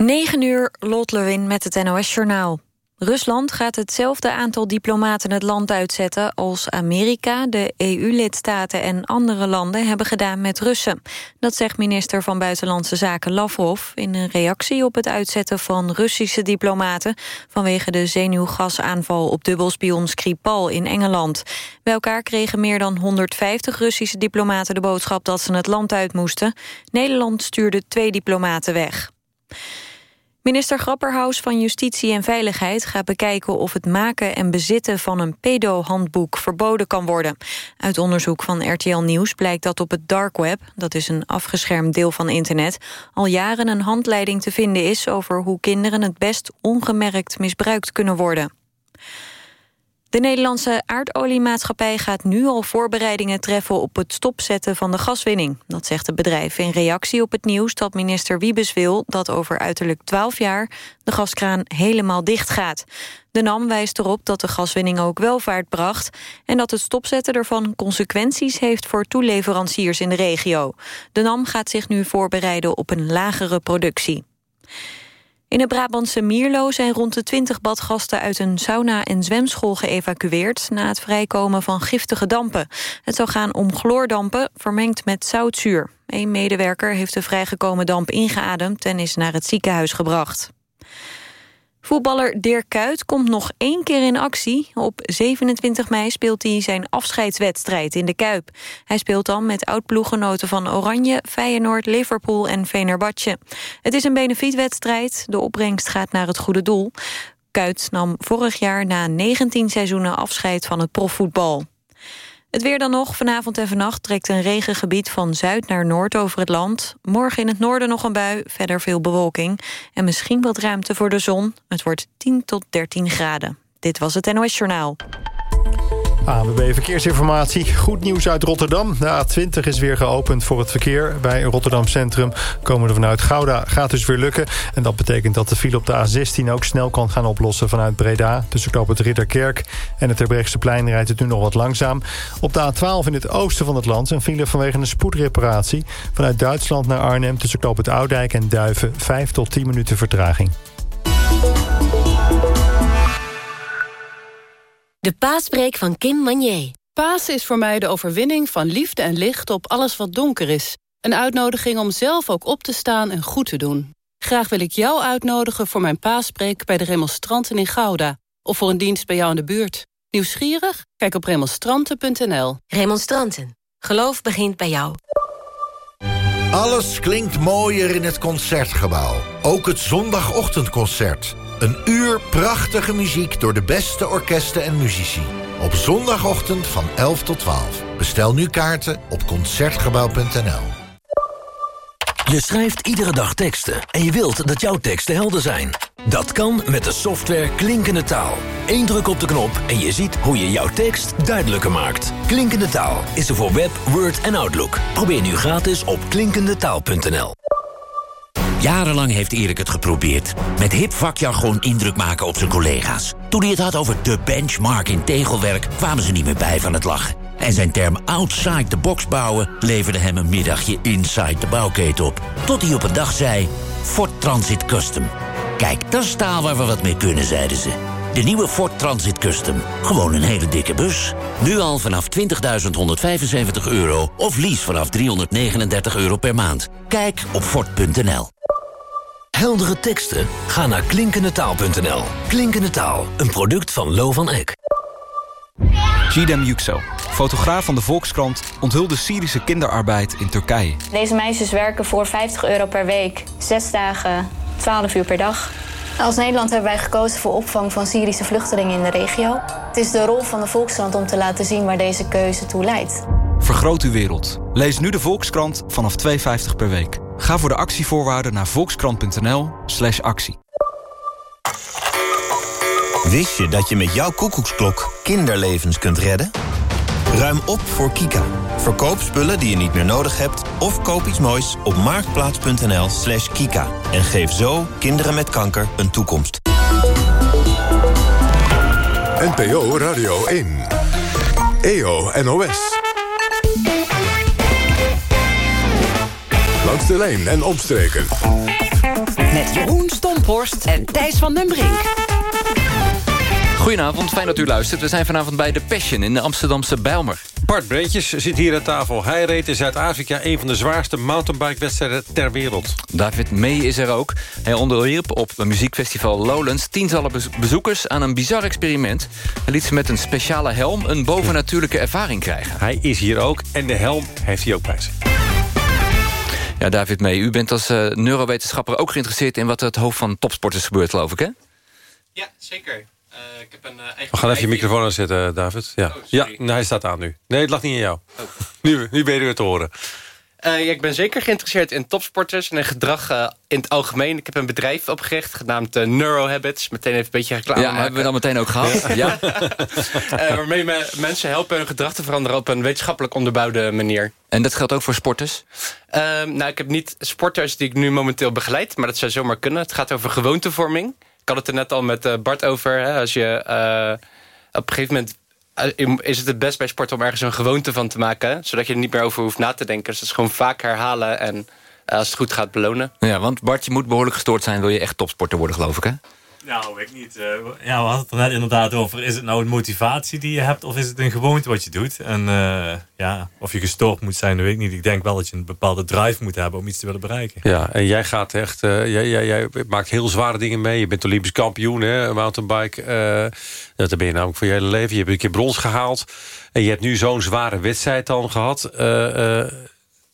9 uur, Lot Lewin met het NOS-journaal. Rusland gaat hetzelfde aantal diplomaten het land uitzetten... als Amerika, de EU-lidstaten en andere landen hebben gedaan met Russen. Dat zegt minister van Buitenlandse Zaken Lavrov... in een reactie op het uitzetten van Russische diplomaten... vanwege de zenuwgasaanval op dubbelspion Skripal in Engeland. Bij elkaar kregen meer dan 150 Russische diplomaten de boodschap... dat ze het land uit moesten. Nederland stuurde twee diplomaten weg. Minister Grapperhaus van Justitie en Veiligheid gaat bekijken of het maken en bezitten van een pedo-handboek verboden kan worden. Uit onderzoek van RTL Nieuws blijkt dat op het dark web, dat is een afgeschermd deel van internet, al jaren een handleiding te vinden is over hoe kinderen het best ongemerkt misbruikt kunnen worden. De Nederlandse aardoliemaatschappij gaat nu al voorbereidingen treffen op het stopzetten van de gaswinning. Dat zegt het bedrijf in reactie op het nieuws dat minister Wiebes wil dat over uiterlijk 12 jaar de gaskraan helemaal dicht gaat. De NAM wijst erop dat de gaswinning ook welvaart bracht en dat het stopzetten ervan consequenties heeft voor toeleveranciers in de regio. De NAM gaat zich nu voorbereiden op een lagere productie. In het Brabantse Mierlo zijn rond de 20 badgasten uit een sauna- en zwemschool geëvacueerd na het vrijkomen van giftige dampen. Het zou gaan om chloordampen vermengd met zoutzuur. Een medewerker heeft de vrijgekomen damp ingeademd en is naar het ziekenhuis gebracht. Voetballer Dirk Kuyt komt nog één keer in actie. Op 27 mei speelt hij zijn afscheidswedstrijd in de Kuip. Hij speelt dan met oud-ploeggenoten van Oranje, Feyenoord, Liverpool en Venerbatje. Het is een benefietwedstrijd. De opbrengst gaat naar het goede doel. Kuyt nam vorig jaar na 19 seizoenen afscheid van het profvoetbal. Het weer dan nog. Vanavond en vannacht trekt een regengebied van zuid naar noord over het land. Morgen in het noorden nog een bui, verder veel bewolking. En misschien wat ruimte voor de zon. Het wordt 10 tot 13 graden. Dit was het NOS Journaal. ANWB Verkeersinformatie. Goed nieuws uit Rotterdam. De A20 is weer geopend voor het verkeer. Bij Rotterdam Centrum komen vanuit Gouda. Gaat dus weer lukken. En dat betekent dat de file op de A16 ook snel kan gaan oplossen vanuit Breda. Tussen knoop het Ridderkerk en het plein rijdt het nu nog wat langzaam. Op de A12 in het oosten van het land een file vanwege een spoedreparatie. Vanuit Duitsland naar Arnhem tussen knoop het Oudijk en Duiven. 5 tot 10 minuten vertraging. De paaspreek van Kim Manier. Paas is voor mij de overwinning van liefde en licht op alles wat donker is. Een uitnodiging om zelf ook op te staan en goed te doen. Graag wil ik jou uitnodigen voor mijn paaspreek bij de remonstranten in Gouda. Of voor een dienst bij jou in de buurt. Nieuwsgierig? Kijk op remonstranten.nl. Remonstranten. Geloof begint bij jou. Alles klinkt mooier in het Concertgebouw. Ook het zondagochtendconcert. Een uur prachtige muziek door de beste orkesten en muzici. Op zondagochtend van 11 tot 12. Bestel nu kaarten op Concertgebouw.nl. Je schrijft iedere dag teksten en je wilt dat jouw teksten helder zijn. Dat kan met de software Klinkende Taal. Eén druk op de knop en je ziet hoe je jouw tekst duidelijker maakt. Klinkende Taal is er voor Web, Word en Outlook. Probeer nu gratis op klinkendetaal.nl. Jarenlang heeft Erik het geprobeerd. Met hip vakjargon indruk maken op zijn collega's. Toen hij het had over de benchmark in tegelwerk... kwamen ze niet meer bij van het lachen. En zijn term outside the box bouwen... leverde hem een middagje inside de bouwketen op. Tot hij op een dag zei... Ford Transit Custom. Kijk, dat is taal waar we wat mee kunnen, zeiden ze. De nieuwe Ford Transit Custom. Gewoon een hele dikke bus. Nu al vanaf 20.175 euro of lease vanaf 339 euro per maand. Kijk op Ford.nl. Heldere teksten? Ga naar klinkendetaal.nl. Klinkende Taal, een product van Lo van Eck. Gidem Yüksel, fotograaf van de Volkskrant... onthulde Syrische kinderarbeid in Turkije. Deze meisjes werken voor 50 euro per week. Zes dagen, 12 uur per dag. Als Nederland hebben wij gekozen voor opvang van Syrische vluchtelingen in de regio. Het is de rol van de Volkskrant om te laten zien waar deze keuze toe leidt. Vergroot uw wereld. Lees nu de Volkskrant vanaf 2,50 per week. Ga voor de actievoorwaarden naar volkskrant.nl slash actie. Wist je dat je met jouw koekoeksklok kinderlevens kunt redden? Ruim op voor Kika. Verkoop spullen die je niet meer nodig hebt... of koop iets moois op marktplaats.nl slash kika. En geef zo kinderen met kanker een toekomst. NPO Radio 1. EO NOS. Langs de lijn en opstreken. Met Jeroen Stomphorst en Thijs van den Brink. Goedenavond, fijn dat u luistert. We zijn vanavond bij The Passion in de Amsterdamse Bijlmer. Bart Breentjes zit hier aan tafel. Hij reed in Zuid-Afrika een van de zwaarste mountainbike-wedstrijden ter wereld. David May is er ook. Hij onderwierp op het muziekfestival Lowlands... tientallen bezoekers aan een bizar experiment. Hij liet ze met een speciale helm een bovennatuurlijke ervaring krijgen. Hij is hier ook en de helm heeft hij ook bij zich. Ja, David May, u bent als uh, neurowetenschapper ook geïnteresseerd... in wat er het hoofd van topsporters gebeurt, geloof ik, hè? Ja, zeker. Uh, ik heb een, uh, We gaan even je microfoon aanzetten, David. Ja, oh, ja nou, hij staat aan nu. Nee, het lag niet in jou. Oh. Nu, nu ben je weer te horen. Uh, ja, ik ben zeker geïnteresseerd in topsporters en in gedrag uh, in het algemeen. Ik heb een bedrijf opgericht genaamd uh, Neurohabits. Meteen even een beetje reclame Ja, maken. hebben we dan meteen ook gehad. ja. waarmee me mensen helpen hun gedrag te veranderen op een wetenschappelijk onderbouwde manier. En dat geldt ook voor sporters? Ehm, nou, ik heb niet sporters die ik nu momenteel begeleid, maar dat zou zomaar kunnen. Het gaat over gewoontevorming had het er net al met eh, Bart over. Hè, als je eh, op een gegeven moment eh, is het het best bij sport om ergens een gewoonte van te maken. Zodat je er niet meer over hoeft na te denken. Dus is gewoon vaak herhalen en als het goed gaat belonen. Ja, want Bart, je moet behoorlijk gestoord zijn... wil je echt topsporter worden, geloof ik, hè? Nou, ik niet. Uh, ja, we hadden het er net inderdaad over. Is het nou een motivatie die je hebt of is het een gewoonte wat je doet? En uh, ja, of je gestoord moet zijn, dat weet ik niet. Ik denk wel dat je een bepaalde drive moet hebben om iets te willen bereiken. Ja, en jij gaat echt, uh, jij, jij, jij, maakt heel zware dingen mee. Je bent Olympisch kampioen, hè, mountainbike. dat ben je namelijk voor je hele leven. Je hebt een keer brons gehaald. En je hebt nu zo'n zware wedstrijd dan gehad.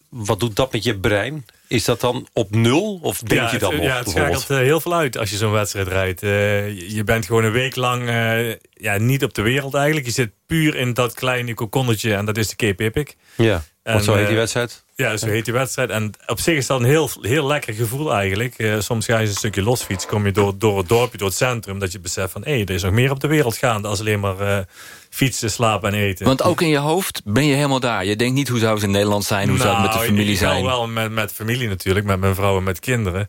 wat doet dat met je brein? Is dat dan op nul? Of denk je dan nog? Ja, het schakelt uh, heel veel uit als je zo'n wedstrijd rijdt. Uh, je bent gewoon een week lang uh, ja, niet op de wereld eigenlijk. Je zit puur in dat kleine kokonnetje en dat is de Cape Epic. Ja, en, zo heet die wedstrijd? Ja, zo heet die wedstrijd. En op zich is dat een heel, heel lekker gevoel eigenlijk. soms ga je een stukje losfiets, kom je door, door het dorpje, door het centrum... dat je beseft van, hé, hey, er is nog meer op de wereld gaande... als alleen maar fietsen, slapen en eten. Want ook in je hoofd ben je helemaal daar. Je denkt niet hoe zou het in Nederland zijn, hoe zou het met de nou, familie zijn. wel met, met familie natuurlijk, met mijn vrouw en met kinderen.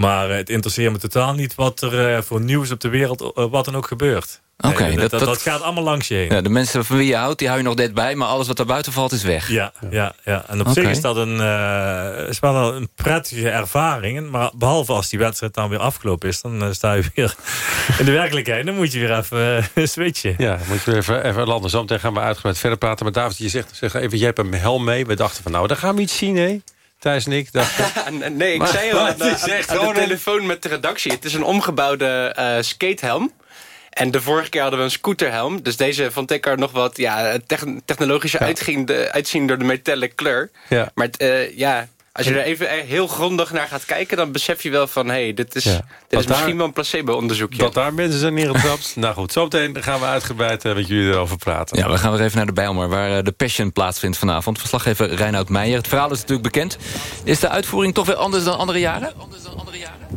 Maar het interesseert me totaal niet wat er eh, voor nieuws op de wereld, eh, wat dan ook gebeurt. Oké, dat, dat, gaat allemaal langs je heen. Ja, de mensen van wie je houdt, die hou je nog net bij... maar alles wat er buiten valt is weg. Ja, ja, ja. en op zich is dat een, uh, is wel een prettige ervaring. Maar behalve als die wedstrijd dan weer afgelopen is... dan sta je weer in de werkelijkheid. Dan moet je weer even uh, switchen. Ja, moet je weer even, even landen. Zo meteen gaan we uitgebreid verder praten. Maar David, je zegt, zeg even, jij hebt een helm mee. We dachten van, nou, dan gaan we iets zien, hè? Thijs en ik dachten... nee, ik zei al aan, de telefoon met de redactie. Het is een omgebouwde uh, skatehelm. En de vorige keer hadden we een scooterhelm. Dus deze vond ik er nog wat ja, technologischer ja. uitzien door de metallic kleur. Ja. Maar uh, ja, als je er even heel grondig naar gaat kijken... dan besef je wel van, hé, hey, dit is, dit is misschien wel een placebo-onderzoekje. Dat daar mensen zijn neergetrapt. nou goed, zometeen gaan we uitgebreid uh, met jullie erover praten. Ja, we gaan weer even naar de Bijlmer, waar uh, de Passion plaatsvindt vanavond. Verslaggever Reinoud Meijer. Het verhaal is natuurlijk bekend. Is de uitvoering toch weer anders dan andere jaren? Anders dan andere jaren?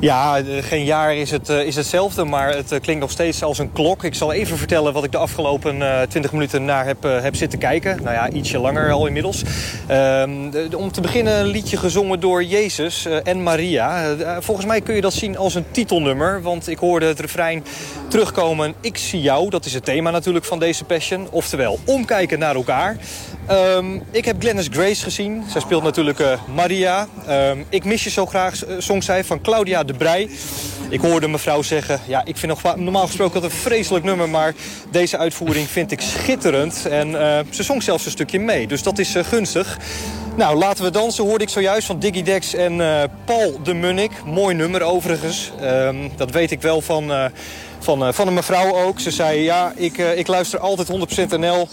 Ja, geen jaar is, het, uh, is hetzelfde, maar het uh, klinkt nog steeds als een klok. Ik zal even vertellen wat ik de afgelopen uh, eh, 20 minuten naar heb, heb zitten kijken. Nou ja, ietsje langer al inmiddels. Ehm, om te beginnen een liedje gezongen door Jezus en Maria. volgens mij kun je dat zien als een titelnummer, want ik hoorde het refrein terugkomen. Ik zie jou, dat is het thema natuurlijk van deze Passion. Oftewel, omkijken naar elkaar. Um, ik heb Glennis Grace gezien. Zij speelt natuurlijk Maria. Um, ik mis je zo graag, zong zij, van Claudia de Brij. Ik hoorde mevrouw zeggen, ja, ik vind nog, normaal gesproken dat een vreselijk nummer... maar deze uitvoering vind ik schitterend. En uh, ze zong zelfs een stukje mee, dus dat is gunstig. Nou, laten we dansen, hoorde ik zojuist van Diggy Dex en Paul de Munnik. Mooi nummer overigens. Um, dat weet ik wel van, van, van een mevrouw ook. Ze zei, ja, ik, ik luister altijd 100% NL...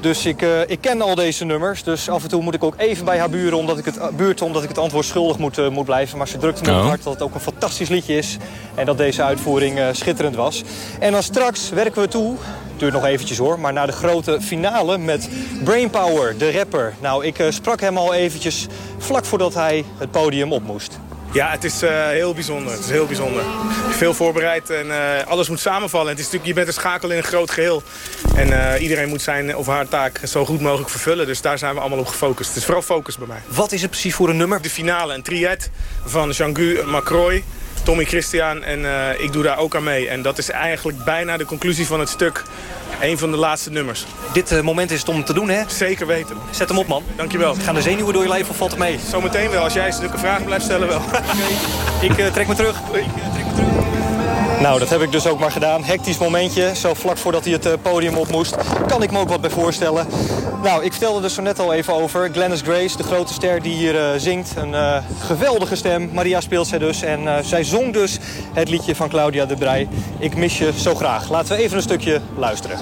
Dus ik, uh, ik ken al deze nummers. Dus af en toe moet ik ook even bij haar buren, omdat ik het, buurten, omdat ik het antwoord schuldig moet, moet blijven. Maar ze drukte me op het hart dat het ook een fantastisch liedje is. En dat deze uitvoering schitterend was. En dan straks werken we toe, duurt nog eventjes hoor, maar naar de grote finale met Brainpower, de rapper. Nou, ik sprak hem al eventjes vlak voordat hij het podium op moest. Ja, het is uh, heel bijzonder. Het is heel bijzonder. Veel voorbereid en uh, alles moet samenvallen. Het is natuurlijk, je bent een schakel in een groot geheel. En uh, iedereen moet zijn of haar taak zo goed mogelijk vervullen. Dus daar zijn we allemaal op gefocust. Het is vooral focus bij mij. Wat is het precies voor een nummer? De finale, een triet van Jean-Gu Macroy. Tommy Christian en eh, ik doe daar ook aan mee. En dat is eigenlijk bijna de conclusie van het stuk. Een van de laatste nummers. Dit uh, moment is het om te doen, hè? Zeker weten. Zet hem op, man. Dankjewel. Gaan de zenuwen door je leven of valt het mee? Zometeen wel. Als jij stukken vragen blijft stellen, wel. Ik uh, trek me terug. Ik trek me terug. Nou, dat heb ik dus ook maar gedaan. Hectisch momentje, zo vlak voordat hij het podium op moest. Kan ik me ook wat bij voorstellen. Nou, ik vertelde er zo net al even over. Glennis Grace, de grote ster die hier uh, zingt. Een uh, geweldige stem. Maria speelt zij dus. En zij zong dus het liedje van Claudia de Brij. Ik mis je zo graag. Laten we even een stukje luisteren.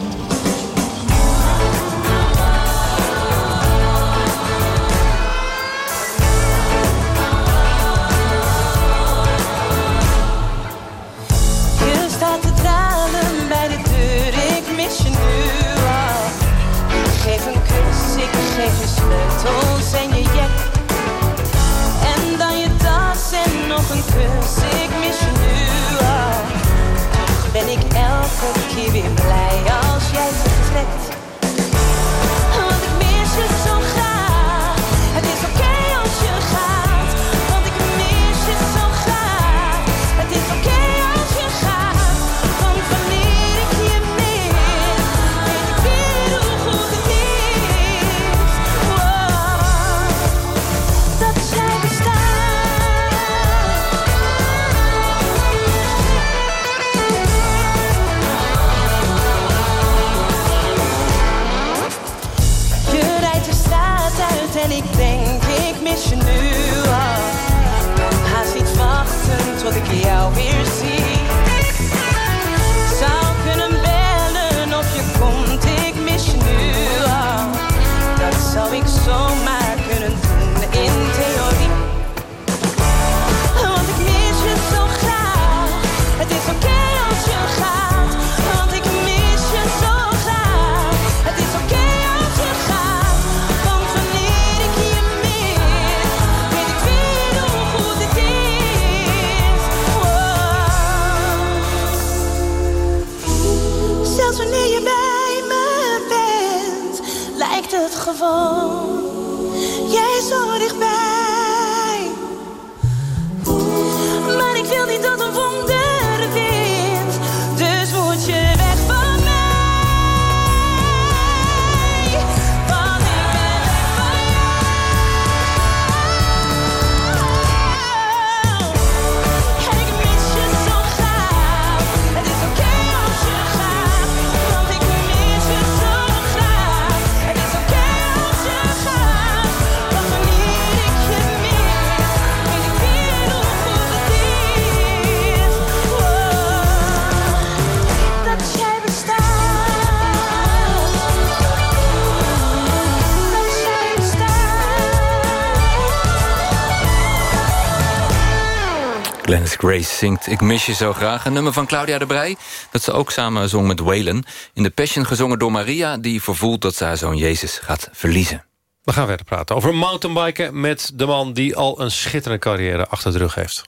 Zingt Ik mis je zo graag. Een nummer van Claudia de Brij, dat ze ook samen zong met Waylon. In de Passion gezongen door Maria, die vervoelt dat ze haar zoon Jezus gaat verliezen. We gaan verder praten over mountainbiken... met de man die al een schitterende carrière achter de rug heeft.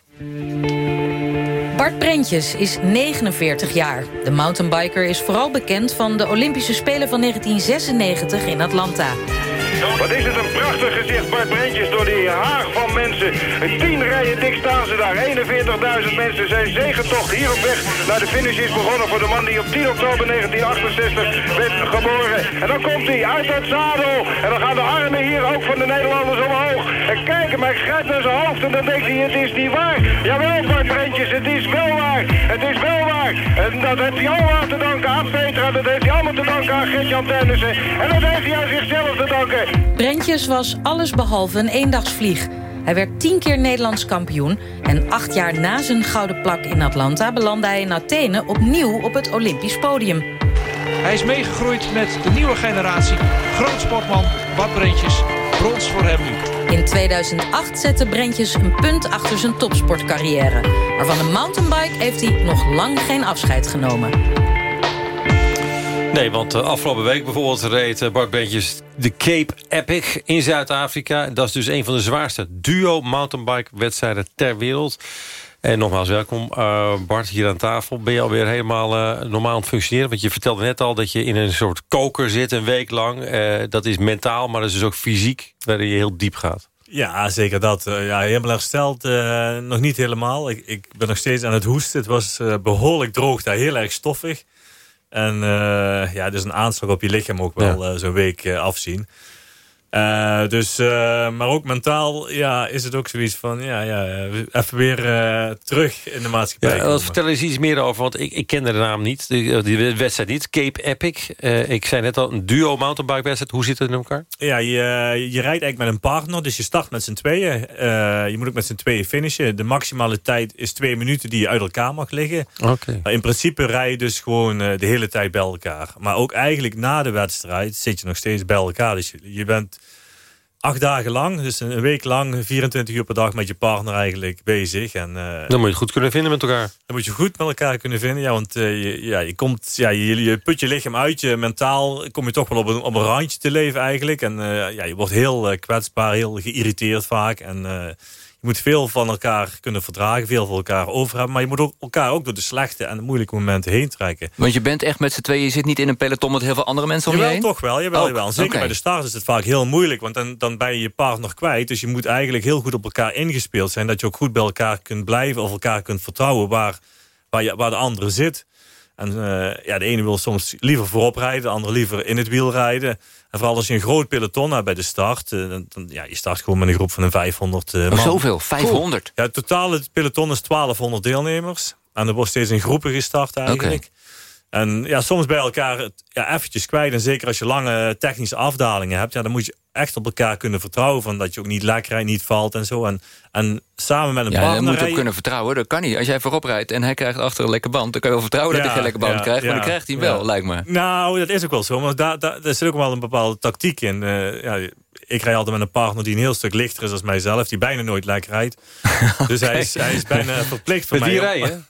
Bart Brentjes is 49 jaar. De mountainbiker is vooral bekend van de Olympische Spelen van 1996 in Atlanta. Wat is het een prachtig gezicht, Bart Brentjes, door die haag van mensen. Een tien rijen dik staan ze daar. 41.000 mensen. Zijn zegentocht hier op weg naar de finish is begonnen... voor de man die op 10 oktober 1968 werd geboren. En dan komt hij uit het zadel. En dan gaan de armen hier ook van de Nederlanders omhoog. En kijk hem, hij grijpt naar zijn hoofd en dan denkt hij... het is niet waar. Jawel, Bart Brentjes, het is wel waar. Het is wel waar. En dat heeft hij allemaal te danken aan Petra. Dat heeft hij allemaal te danken aan Gert-Jan. En dat heeft hij aan zichzelf te danken. Brentjes was allesbehalve een eendagsvlieg. Hij werd tien keer Nederlands kampioen... en acht jaar na zijn gouden plak in Atlanta... belandde hij in Athene opnieuw op het Olympisch podium. Hij is meegegroeid met de nieuwe generatie. Groot sportman, Bart Brentjes. Brons voor hem nu. In 2008 zette Brentjes een punt achter zijn topsportcarrière. Maar van de mountainbike heeft hij nog lang geen afscheid genomen. Nee, want uh, afgelopen week bijvoorbeeld reed uh, Bart Brentjes de Cape Epic in Zuid-Afrika. Dat is dus een van de zwaarste duo mountainbike wedstrijden ter wereld. En nogmaals welkom uh, Bart hier aan tafel. Ben je alweer helemaal normaal aan het functioneren? Want je vertelde net al dat je in een soort koker zit een week lang. dat is mentaal, maar dat is dus ook fysiek, waarin je heel diep gaat. Ja, zeker dat. Eh, ja, helemaal hersteld, eh, nog niet helemaal. Ik, ik ben nog steeds aan het hoesten. Het was eh, behoorlijk droog daar, heel erg stoffig. En uh, ja, dus een aanslag op je lichaam ook wel ja. zo'n week afzien. Uh, dus, uh, maar ook mentaal ja, is het ook zoiets van... ja, ja even weer uh, terug in de maatschappij ja, Vertel eens iets meer over, want ik, ik kende de naam niet. Die wedstrijd niet, Cape Epic. ik zei net al, een duo mountainbike wedstrijd. Hoe zit het in elkaar? Ja, je, je rijdt eigenlijk met een partner. Dus je start met z'n tweeën. je moet ook met z'n tweeën finishen. De maximale tijd is twee minuten die je uit elkaar mag liggen. Okay. In principe rij je dus gewoon de hele tijd bij elkaar. Maar ook eigenlijk na de wedstrijd zit je nog steeds bij elkaar. Dus je, je bent acht dagen lang, dus een week lang, 24 uur per dag met je partner eigenlijk bezig. En, uh, dan moet je het goed kunnen vinden met elkaar. Dan moet je goed met elkaar kunnen vinden, ja, want uh, je, ja, je, komt, ja, je, je put je lichaam uit, je mentaal kom je toch wel op een, op een randje te leven eigenlijk. En uh, ja, je wordt heel kwetsbaar, heel geïrriteerd vaak. En moet veel van elkaar kunnen verdragen, veel van elkaar over hebben. Maar je moet ook elkaar ook door de slechte en de moeilijke momenten heen trekken. Want je bent echt met z'n tweeën, je zit niet in een peloton met heel veel andere mensen om jawel, je heen? toch wel, jawel, jawel. Zeker okay. bij de start is het vaak heel moeilijk, want dan, dan ben je je partner kwijt. Dus je moet eigenlijk heel goed op elkaar ingespeeld zijn. Dat je ook goed bij elkaar kunt blijven of elkaar kunt vertrouwen waar, waar, je, waar de andere zit. En uh, ja, de ene wil soms liever voorop rijden, de andere liever in het wiel rijden. En vooral als je een groot peloton hebt bij de start. Uh, dan, ja, je start gewoon met een groep van een 500 uh, man. Oh, zoveel? 500? Cool. Ja, het totale peloton is 1200 deelnemers. En er wordt steeds in groepen gestart eigenlijk. Okay. En ja, soms bij elkaar ja, eventjes kwijt. En zeker als je lange technische afdalingen hebt... Ja, dan moet je echt op elkaar kunnen vertrouwen. Van dat je ook niet lekker rijdt, niet valt en zo. En, en samen met een ja, partner... je moet ook kunnen vertrouwen. Dat kan niet. Als jij voorop rijdt en hij krijgt achter een lekker band... dan kan je wel vertrouwen ja, dat hij geen lekker band krijgt. Maar dan krijgt hij wel, lijkt me. Nou, dat is ook wel zo. Maar daar, daar, daar zit ook wel een bepaalde tactiek in. Uh, ja, ik rij altijd met een partner die een heel stuk lichter is als mijzelf. Die bijna nooit lekker rijdt. okay. Dus hij is, hij is bijna verplicht voor met mij. Met wie rijden?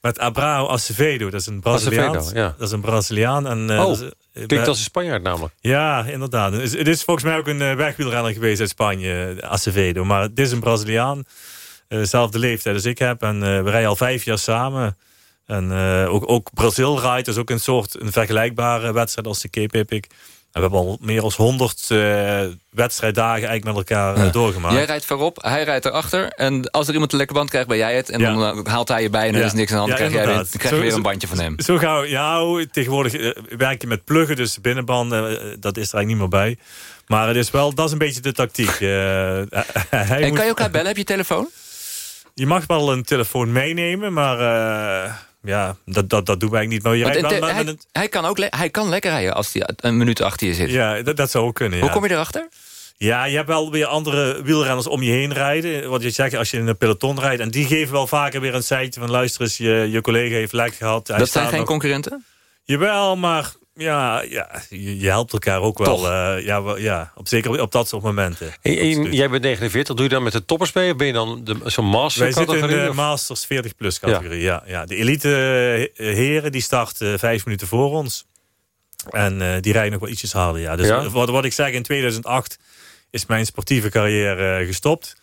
Met Abrao Acevedo. Dat is een Braziliaan. Acevedo, ja. Dat is een Braziliaan. En, uh, oh, klinkt als een Spanjaard namelijk. Ja, inderdaad. Het is, het is volgens mij ook een uh, wegwielrenner geweest uit Spanje, Acevedo. Maar het is een Braziliaan. Uh, zelfde leeftijd als ik heb. En we rijden al vijf jaar samen. En ook, ook Brazil rijdt. Is ook een soort een vergelijkbare wedstrijd als de Cape Epic. We hebben al meer dan 100 uh, wedstrijddagen eigenlijk met elkaar uh, doorgemaakt. Jij rijdt voorop, hij rijdt erachter. En als er iemand een lekker band krijgt, ben jij het. En ja. dan haalt hij je bij en er ja. is niks aan de hand. Krijg, jij weer, dan krijg je weer een bandje van hem. Zo gauw, ja, tegenwoordig uh, werk je met pluggen. Dus binnenbanden, dat is er eigenlijk niet meer bij. Maar het is wel, dat is een beetje de tactiek. en moet... kan je elkaar bellen? Heb je telefoon? Je mag wel een telefoon meenemen, maar ja, dat, dat, dat doen wij niet. Maar je wel, hij, kan ook hij kan lekker rijden als hij een minuut achter je zit. Ja, dat, dat zou ook kunnen. Hoe kom je erachter? Ja, je hebt wel weer andere wielrenners om je heen rijden. Wat je zegt, als je in een peloton rijdt. En die geven wel vaker weer een seitje van... luister eens, je, je collega heeft lek gehad. Hij dat zijn geen nog... concurrenten? Jawel, maar ja, ja je, je helpt elkaar ook wel. Uh, ja, ja, op, zeker op dat soort momenten. En, en, jij bent 49, doe je dan met de toppers mee? Of ben je dan zo'n master Wij zitten in de Masters 40 plus categorie, ja. ja, ja. De elite heren die starten vijf minuten voor ons. En uh, die rijden nog wel ietsjes harder, ja. Dus ja? Wat, wat ik zeg, in 2008 is mijn sportieve carrière gestopt.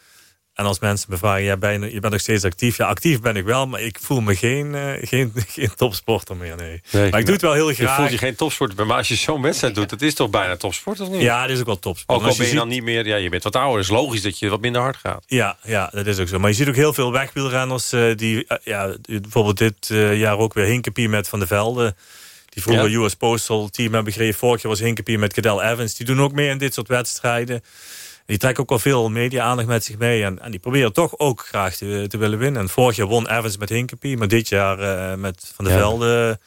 En als mensen me vragen, ja, ben je, je bent nog steeds actief. Ja, actief ben ik wel, maar ik voel me geen, uh, geen, geen topsporter meer, nee. nee maar ik doe het wel heel graag. Je voelt je geen topsporter, maar als je zo'n wedstrijd doet... dat is toch bijna topsport, of niet? Ja, dat is ook wel topsport. Ook al ben je, je ziet... dan niet meer... Ja, je bent wat ouder, is logisch dat je wat minder hard gaat. Ja, ja, dat is ook zo. Maar je ziet ook heel veel wegwielrenners... Uh, die, uh, ja, bijvoorbeeld dit jaar ook weer Hinkepie met Van de Velde... Die vroeger ja. US Postal team hebben gegeven. Vorig jaar was Hinkepie met Cadel Evans. Die doen ook mee in dit soort wedstrijden. Die trekken ook wel veel media-aandacht met zich mee. En, en, die proberen toch ook graag te, te, willen winnen. En vorig jaar won Evans met Hinkepie. Maar dit jaar uh, met Van der ja. Velde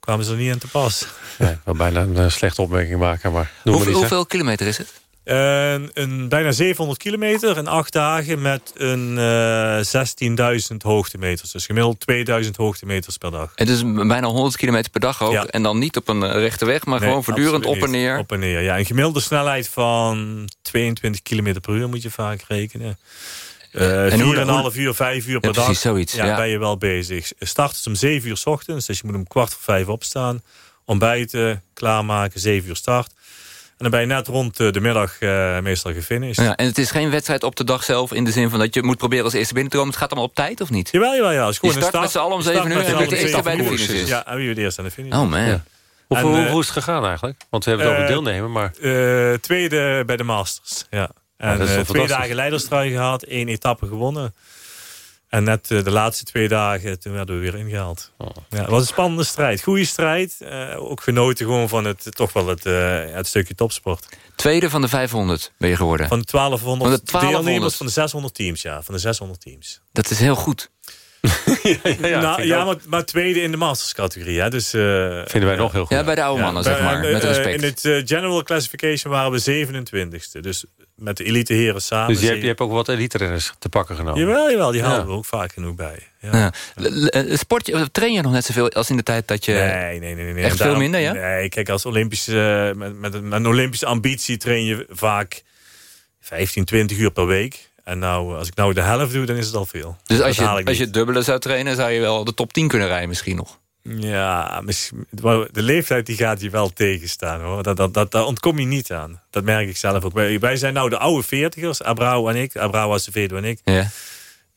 kwamen ze er niet aan te pas. Nee, wel bijna een slechte opmerking maken. Maar hoeveel kilometer is het? Een, een, bijna 700 kilometer in acht dagen met een uh, 16.000 hoogtemeters. Dus gemiddeld 2000 hoogtemeters per dag. Het is bijna 100 kilometer per dag ook. Ja. En dan niet op een rechte weg, maar nee, gewoon voortdurend op en neer. Op en neer, ja. Een gemiddelde snelheid van 22 kilometer per uur moet je vaak rekenen. Uh, en 4,5 uur, 5 uur per ja, dag. Zoiets, ja, ja, ben je wel bezig. Start is om 7 uur s ochtends, dus je moet om kwart voor 5 opstaan. Ontbijten, klaarmaken, 7 uur start. En dan ben je net rond de middag uh, meestal gefinished. Ja, en het is geen wedstrijd op de dag zelf... in de zin van dat je moet proberen als eerste binnen te komen. Het gaat allemaal op tijd, of niet? Jawel, jawel, ja. Het is gewoon je start een met z'n allen om 7 uur... en wie de eerste bij de finish is. Ja, en wie het eerst aan de finish Oh man. Ja. Hoe, en, hoe, hoe, is het gegaan eigenlijk? Want we hebben het uh, over deelnemen, maar... Uh, tweede bij de Masters, ja. En is eh, twee dagen leiderstrui gehad, één etappe gewonnen. En net eh, de laatste twee dagen, toen werden we weer ingehaald. Oh. Ja, het was een spannende strijd. Goede strijd. eh, ook genoten gewoon van het, toch wel het, eh, het stukje topsport. Tweede van de 500 ben je geworden. Van de 1200, Van de 1200. deelnemers van de 600 teams, ja. Van de 600 teams. Dat is heel goed. Ja, nou, ja ik ook. maar, maar tweede in de masterscategorie. Hè? Dus, eh, Vinden wij nog heel goed. Ja, bij de oude mannen, zeg bij- maar. eh, Met eh, respect. In het eh, general classification waren we 27ste. Dus met de elite heren samen. Dus je hebt, je hebt ook wat elite-renners te pakken genomen. Jawel, jawel, die Ja. halen we ook vaak genoeg bij. Ja. Ja. Eh, Sport je, train je nog net zoveel als in de tijd dat je... Nee, nee, nee. nee. Echt veel minder, ja? Nee, kijk, als Olympische, eh, met, met, een- met een Olympische ambitie train je vaak 15, 20 uur per week. En nou, als ik nou de helft doe, dan is het al veel. Dus als je, als niet. je dubbele zou trainen, zou je wel de top 10 kunnen rijden misschien nog. Ja, misschien- de leeftijd die gaat je wel tegenstaan. Hoor. Dat, dat, dat, daar ontkom je niet aan. Dat merk ik zelf ook. Wij, wij zijn nou de oude veertigers, Abrao en ik. Abrao Acevedo en ik. Ja.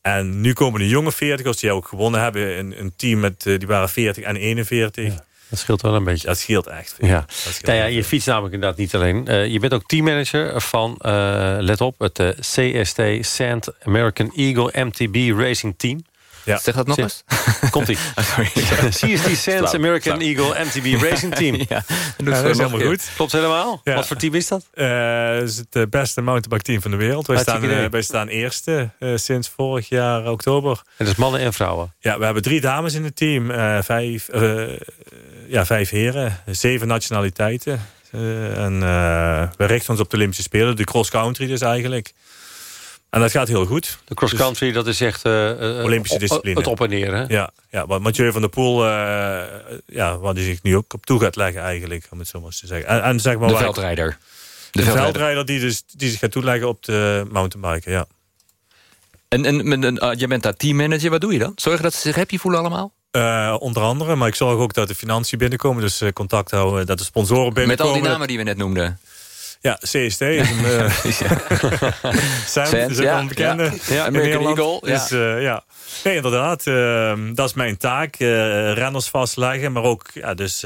En nu komen de jonge veertigers die ook gewonnen hebben. Een, een team met, eh, die waren 40 en 41. Dat scheelt wel een beetje. Dat scheelt echt. veel. Ja. Dat scheelt Nou ja, je fietst namelijk inderdaad niet alleen. Eh, je bent ook teammanager van, eh, let op, het eh, CST Sand American Eagle MTB Racing Team. Ja. Zeg dat nog eens. Komt ie. CST Sands Flauw, American. Eagle MTB Racing Team. ja, dat Ja, is helemaal goed. Klopt helemaal? Ja. Wat voor team is dat? Eh, Het is het beste mountainbike team van de wereld. Wij staan, eh, idee. wij staan eerste eh, sinds vorig jaar oktober. En dat is mannen en vrouwen. Ja, we hebben drie dames in het team. eh, vijf, eh, ja, vijf heren. Zeven nationaliteiten. Eh, en eh, we richten ons op de Olympische Spelen. De cross-country dus eigenlijk. En dat gaat heel goed. De cross-country, dat is echt... eh, eh, Olympische discipline. Het op en neer, hè? Ja, ja wat Mathieu van der Poel, eh, ja, waar die zich nu ook op toe gaat leggen eigenlijk, om het zo maar eens te zeggen. En, en zeg maar De ik- veldrijder. De, De veldrijder. veldrijder die, dus, die zich gaat toeleggen op de mountainbiken, ja. En, en met een, ah, je bent daar teammanager, wat doe je dan? Zorgen dat ze zich happy voelen allemaal? Eh, onder andere, maar ik zorg ook dat de financiën binnenkomen. Dus eh, contact houden, dat de sponsoren Met binnenkomen. al die namen die we net noemden. Ja, CST is een... Sam Sands, is ook ja, een bekende. ja. Ja, in American Nederland. Eagle, ja. Dus, ja. Nee, inderdaad. eh, dat is mijn taak. renners vastleggen, maar ook ja, dus,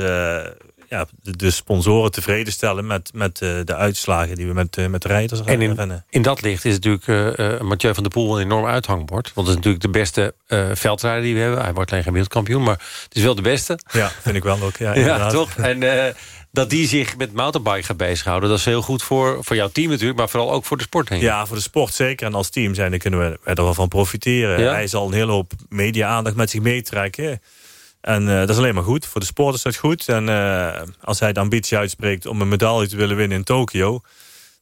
ja, de, de sponsoren tevreden stellen... met, met eh, de uitslagen die we met, eh, met de rijders En in, rennen. in dat licht is natuurlijk eh, Mathieu van der Poel een enorm uithangbord. Want het is natuurlijk de beste veldrijder die we hebben. Hij wordt alleen geen wereldkampioen, maar het is wel de beste. Ja, vind ik wel ook. Ja, Ja, toch? En dat die zich met mountainbike gaat bezighouden... dat is heel goed voor, voor jouw team natuurlijk... maar vooral ook voor de sport, ik. Ja, voor de sport zeker. En als team zijn, dan kunnen we er wel van profiteren. Ja. Hij zal een hele hoop media-aandacht met zich meetrekken. En eh, dat is alleen maar goed. Voor de sport is dat goed. En eh, als hij de ambitie uitspreekt om een medaille te willen winnen in Tokio...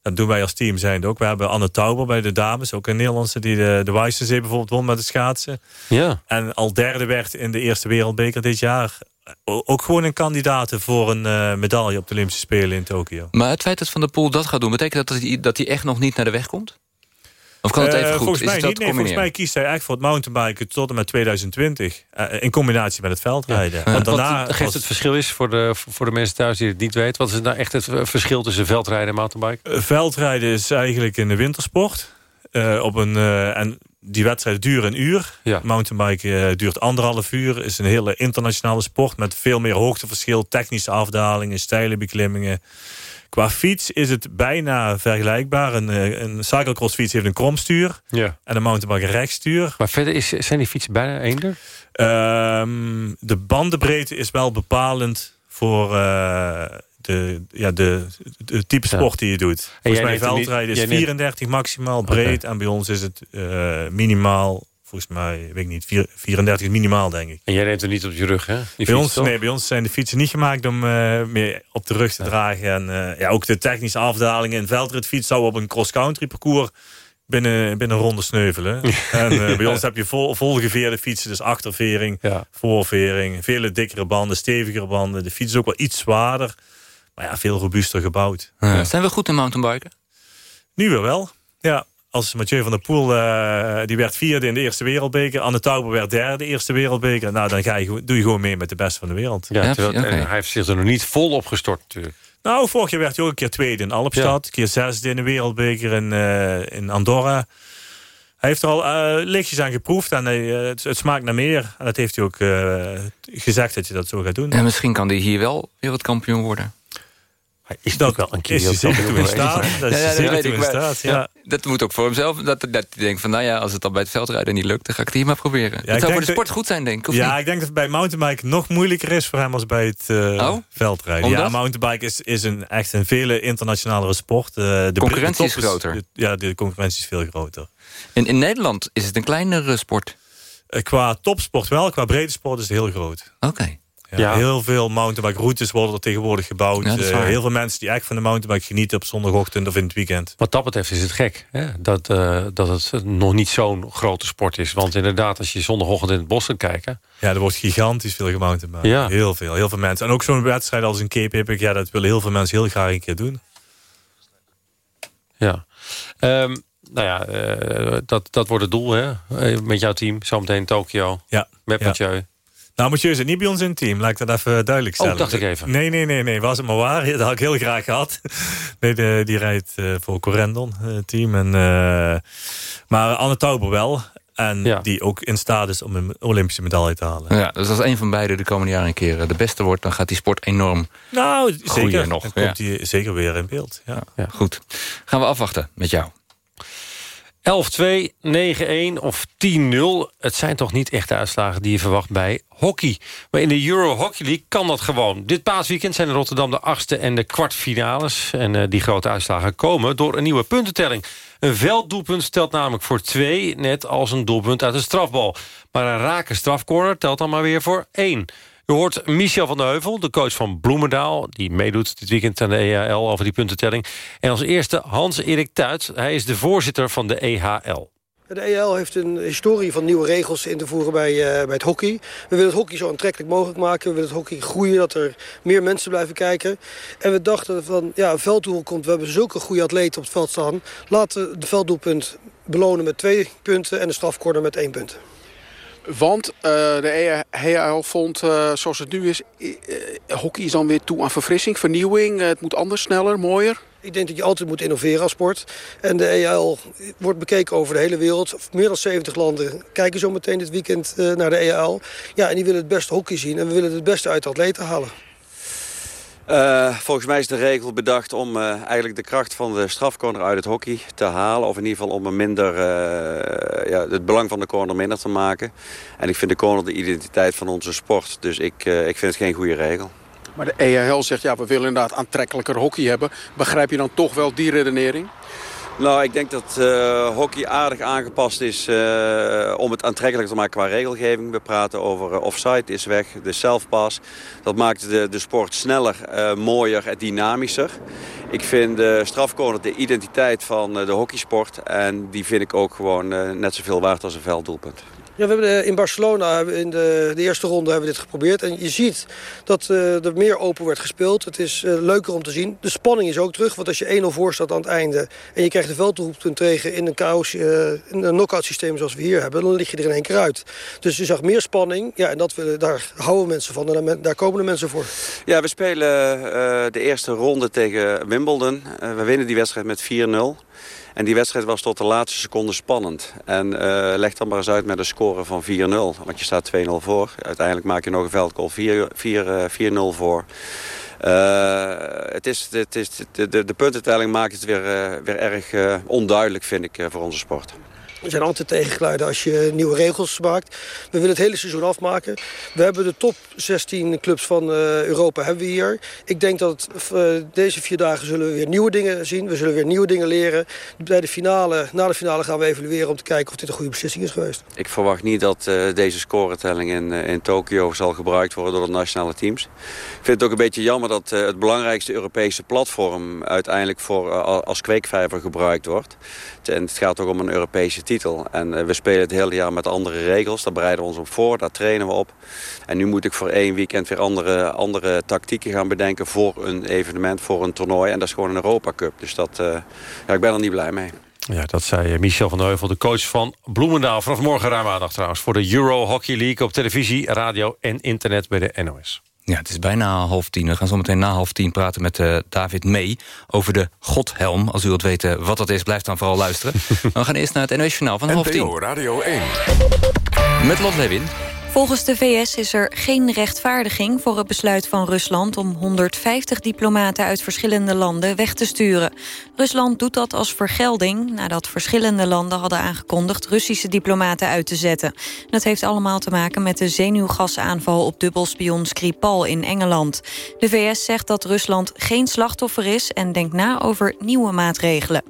dat doen wij als team zijn ook. We hebben Anne Tauber bij de dames. Ook een Nederlandse die de, de Weissensee bijvoorbeeld won met het schaatsen. Ja. En al derde werd in de eerste wereldbeker dit jaar. Ook gewoon een kandidaat voor een eh, medaille op de Olympische Spelen in Tokio. Maar het feit dat Van der Poel dat gaat doen... betekent dat dat hij, dat hij echt nog niet naar de weg komt? Of kan het Eh, even goed? Volgens mij niet. Nee, volgens mij kiest hij echt voor het mountainbiken tot en met 2020. eh, in combinatie met het veldrijden. Want Wat daarna geeft was- het verschil is voor de, voor de mensen thuis die het niet weten? Wat is nou echt het verschil tussen veldrijden en mountainbike? eh, veldrijden is eigenlijk een wintersport. Eh, op een, eh, en die wedstrijden duren een uur. Ja. Mountainbiken eh, duurt anderhalf uur. Is een hele internationale sport met veel meer hoogteverschil. Technische afdalingen, steile beklimmingen. Qua fiets is het bijna vergelijkbaar. Een, eh, een cyclocrossfiets heeft een kromstuur. Ja. En een mountainbike een rechtstuur. Maar verder is, zijn die fietsen bijna eender? Ehm, de bandenbreedte is wel bepalend voor eh, de, ja, de, de type Ja. sport die je doet. Volgens mij veldrijden is jij neemt- 34 maximaal breed. En bij ons is het eh, minimaal, volgens mij, weet ik niet, vier- 34 is minimaal denk ik. En jij neemt er niet op je rug, hè? Die Bij fiets, ons, toch? nee, bij ons zijn de fietsen niet gemaakt om eh, meer op de rug te dragen. En eh, ja, ook de technische afdalingen. Een veldritfiets zou op een cross-country parcours binnen, binnen een ronde sneuvelen. en eh, bij ons heb je vol, volgeveerde fietsen, dus achtervering, voorvering. Vele dikkere banden, stevigere banden. De fiets is ook wel iets zwaarder. Maar ja, veel robuuster gebouwd. Ja. Zijn we goed in mountainbiken? Nu weer wel. Ja, als Mathieu van der Poel, eh, die werd vierde in de eerste wereldbeker. Anne Tauber werd derde de eerste wereldbeker. Nou, dan ga je, doe je gewoon mee met de beste van de wereld. Ja, terwijl, en hij heeft zich er nog niet vol op gestort natuurlijk. Nou, vorig jaar werd hij ook een keer tweede in Alpstad. Een keer zesde in de wereldbeker in, eh, in Andorra. Hij heeft er al eh, lichtjes aan geproefd en hij, eh, het, het smaakt naar meer. En dat heeft hij ook eh, gezegd dat je dat zo gaat doen. En misschien kan hij hier wel wereldkampioen worden. Hij is dat wel een keer is hij zeker toe in wereldkampioen staat. geweest. Dat is Ja, ja, zeker toe in staat, ja. Dat moet ook voor hemzelf. Dat, dat hij denkt van, nou ja, als het al bij het veldrijden niet lukt... dan ga ik het hier maar proberen. het zou voor de dat- sport goed zijn, denk ik. Of ja, niet? ik denk dat het bij mountainbike nog moeilijker is voor hem als bij het eh, Oh? veldrijden. Omdat? Ja, mountainbike is, is een, echt een vele internationalere sport. Eh, de Concurrentie is groter. de- ja, de concurrentie is veel groter. In, in Nederland is het een kleinere sport. Eh, qua topsport wel, qua breedte sport is het heel groot. Oké. Ja, Ja. Heel veel mountainbike routes worden er tegenwoordig gebouwd. Ja, Eh, heel veel mensen die echt van de mountainbike genieten op zondagochtend of in het weekend. Wat dat betreft is het gek hè? Dat, eh, dat het nog niet zo'n grote sport is. Want inderdaad, als je zondagochtend in het bos gaat kijken... Ja, er wordt gigantisch veel gemountainbike. Ja. Heel veel, heel veel mensen. En ook zo'n wedstrijd als een Cape Epic, ja, dat willen heel veel mensen heel graag een keer doen. Ja. Ehm, nou ja, eh, dat, dat wordt het doel hè? Met jouw team. Zometeen Tokio. Ja. Met Ja. Mathieu. Nou, Mathieu zit niet bij ons in het team. Laat ik dat even duidelijk stellen. Oh, dacht ik even. Nee, nee, nee, nee. Was het maar waar. Dat had ik heel graag gehad. Nee, de- die rijdt eh, voor Corendon, eh, het team. En, eh, maar Anne Tauber wel. En die ook in staat is om een Olympische medaille te halen. Ja, dus als een van beiden de komende jaren een keer de beste wordt... dan gaat die sport enorm Nou, groeien zeker. nog. Dan Ja. komt hij zeker weer in beeld. Ja. Ja, goed. Gaan we afwachten met jou. 11-2, 9-1 of 10-0. Het zijn toch niet echte uitslagen die je verwacht bij hockey. Maar in de Euro Hockey League kan dat gewoon. Dit paasweekend zijn in Rotterdam de achtste en de kwartfinales. En eh, die grote uitslagen komen door een nieuwe puntentelling. Een velddoelpunt telt namelijk voor twee... net als een doelpunt uit een strafbal. Maar een rake strafcorner telt dan maar weer voor één. U hoort Michel van der Heuvel, de coach van Bloemendaal... die meedoet dit weekend aan de EHL over die puntentelling. En als eerste Hans-Erik Tuit. Hij is de voorzitter van de EHL. De EL heeft een historie van nieuwe regels in te voeren bij, eh, bij het hockey. We willen het hockey zo aantrekkelijk mogelijk maken. We willen het hockey groeien, dat er meer mensen blijven kijken. En we dachten van, ja, een velddoel komt. We hebben zulke goede atleten op het veld staan. Laten we de velddoelpunt belonen met twee punten en de strafcorner met één punt. Want eh, de EHL vond, eh, zoals het nu is, eh, hockey is dan weer toe aan verfrissing, vernieuwing. Het moet anders, sneller, mooier. Ik denk dat je altijd moet innoveren als sport. En de EAL wordt bekeken over de hele wereld. Meer dan 70 landen kijken zo meteen dit weekend naar de EAL. Ja, en die willen het beste hockey zien. En we willen het beste uit de atleten halen. Eh, volgens mij is de regel bedacht om eh, eigenlijk de kracht van de strafcorner uit het hockey te halen. Of in ieder geval om een minder, eh, ja, het belang van de corner minder te maken. En ik vind de corner de identiteit van onze sport. Dus ik, ik vind het geen goede regel. Maar de EHL zegt, ja, we willen inderdaad aantrekkelijker hockey hebben. Begrijp je dan toch wel die redenering? Nou, ik denk dat eh, hockey aardig aangepast is eh, om het aantrekkelijk te maken qua regelgeving. We praten over eh, offside is weg, de self-pass. Dat maakt de, de sport sneller, mooier en dynamischer. Ik vind de strafcorner de identiteit van de hockeysport. En die vind ik ook gewoon net zoveel waard als een velddoelpunt. Ja, we hebben eh, in Barcelona in de, de eerste ronde hebben we dit geprobeerd. En je ziet dat eh, er meer open werd gespeeld. Het is eh, leuker om te zien. De spanning is ook terug. Want als je 1-0 voor staat aan het einde... en je krijgt de velddoelpunt tegen in een, chaos, een knock-out systeem zoals we hier hebben... dan lig je er in één keer uit. Dus je zag meer spanning. Ja, en dat daar houden mensen van. En daar, daar komen de mensen voor. Ja, we spelen de eerste ronde tegen Wimbledon. We winnen die wedstrijd met 4-0. En die wedstrijd was tot de laatste seconde spannend. En eh, leg dan maar eens uit met een score van 4-0. Want je staat 2-0 voor. Uiteindelijk maak je nog een veldgoal 4 4, eh, 4-0 voor. Eh, het is, het is, de, de, de puntentelling maakt het weer, weer erg onduidelijk, vind ik, voor onze sport. We zijn altijd tegengeluiden als je nieuwe regels maakt. We willen het hele seizoen afmaken. We hebben de top 16 clubs van eh, Europa hebben we hier. Ik denk dat eh, deze vier dagen zullen we weer nieuwe dingen zien. We zullen weer nieuwe dingen leren. Bij de finale, na de finale gaan we evalueren om te kijken of dit een goede beslissing is geweest. Ik verwacht niet dat eh, deze scoretelling in, in Tokio zal gebruikt worden door de nationale teams. Ik vind het ook een beetje jammer dat het belangrijkste Europese platform uiteindelijk voor, als kweekvijver gebruikt wordt. En het gaat ook om een Europese En eh, we spelen het hele jaar met andere regels. Daar bereiden we ons op voor, daar trainen we op. En nu moet ik voor één weekend weer andere, andere tactieken gaan bedenken voor een evenement, voor een toernooi. En dat is gewoon een Europa Cup. Dus dat, eh, ja, ik ben er niet blij mee. Ja, dat zei eh, Michel van der Heuvel, de coach van Bloemendaal. Vanaf morgen ruim aandacht trouwens voor de Euro Hockey League... op televisie, radio en internet bij de NOS. Ja, het is bijna half tien. We gaan zo meteen na half tien praten met eh, David Mee... over de Godhelm. Als u wilt weten wat dat is, blijf dan vooral luisteren. We gaan eerst naar het NOS Journaal van half tien. Radio 1. Met Lot Lewin. Volgens de VS is er geen rechtvaardiging voor het besluit van Rusland... om 150 diplomaten uit verschillende landen weg te sturen. Rusland doet dat als vergelding nadat verschillende landen hadden aangekondigd... Russische diplomaten uit te zetten. Dat heeft allemaal te maken met de zenuwgasaanval op dubbelspion Skripal in Engeland. De VS zegt dat Rusland geen slachtoffer is en denkt na over nieuwe maatregelen.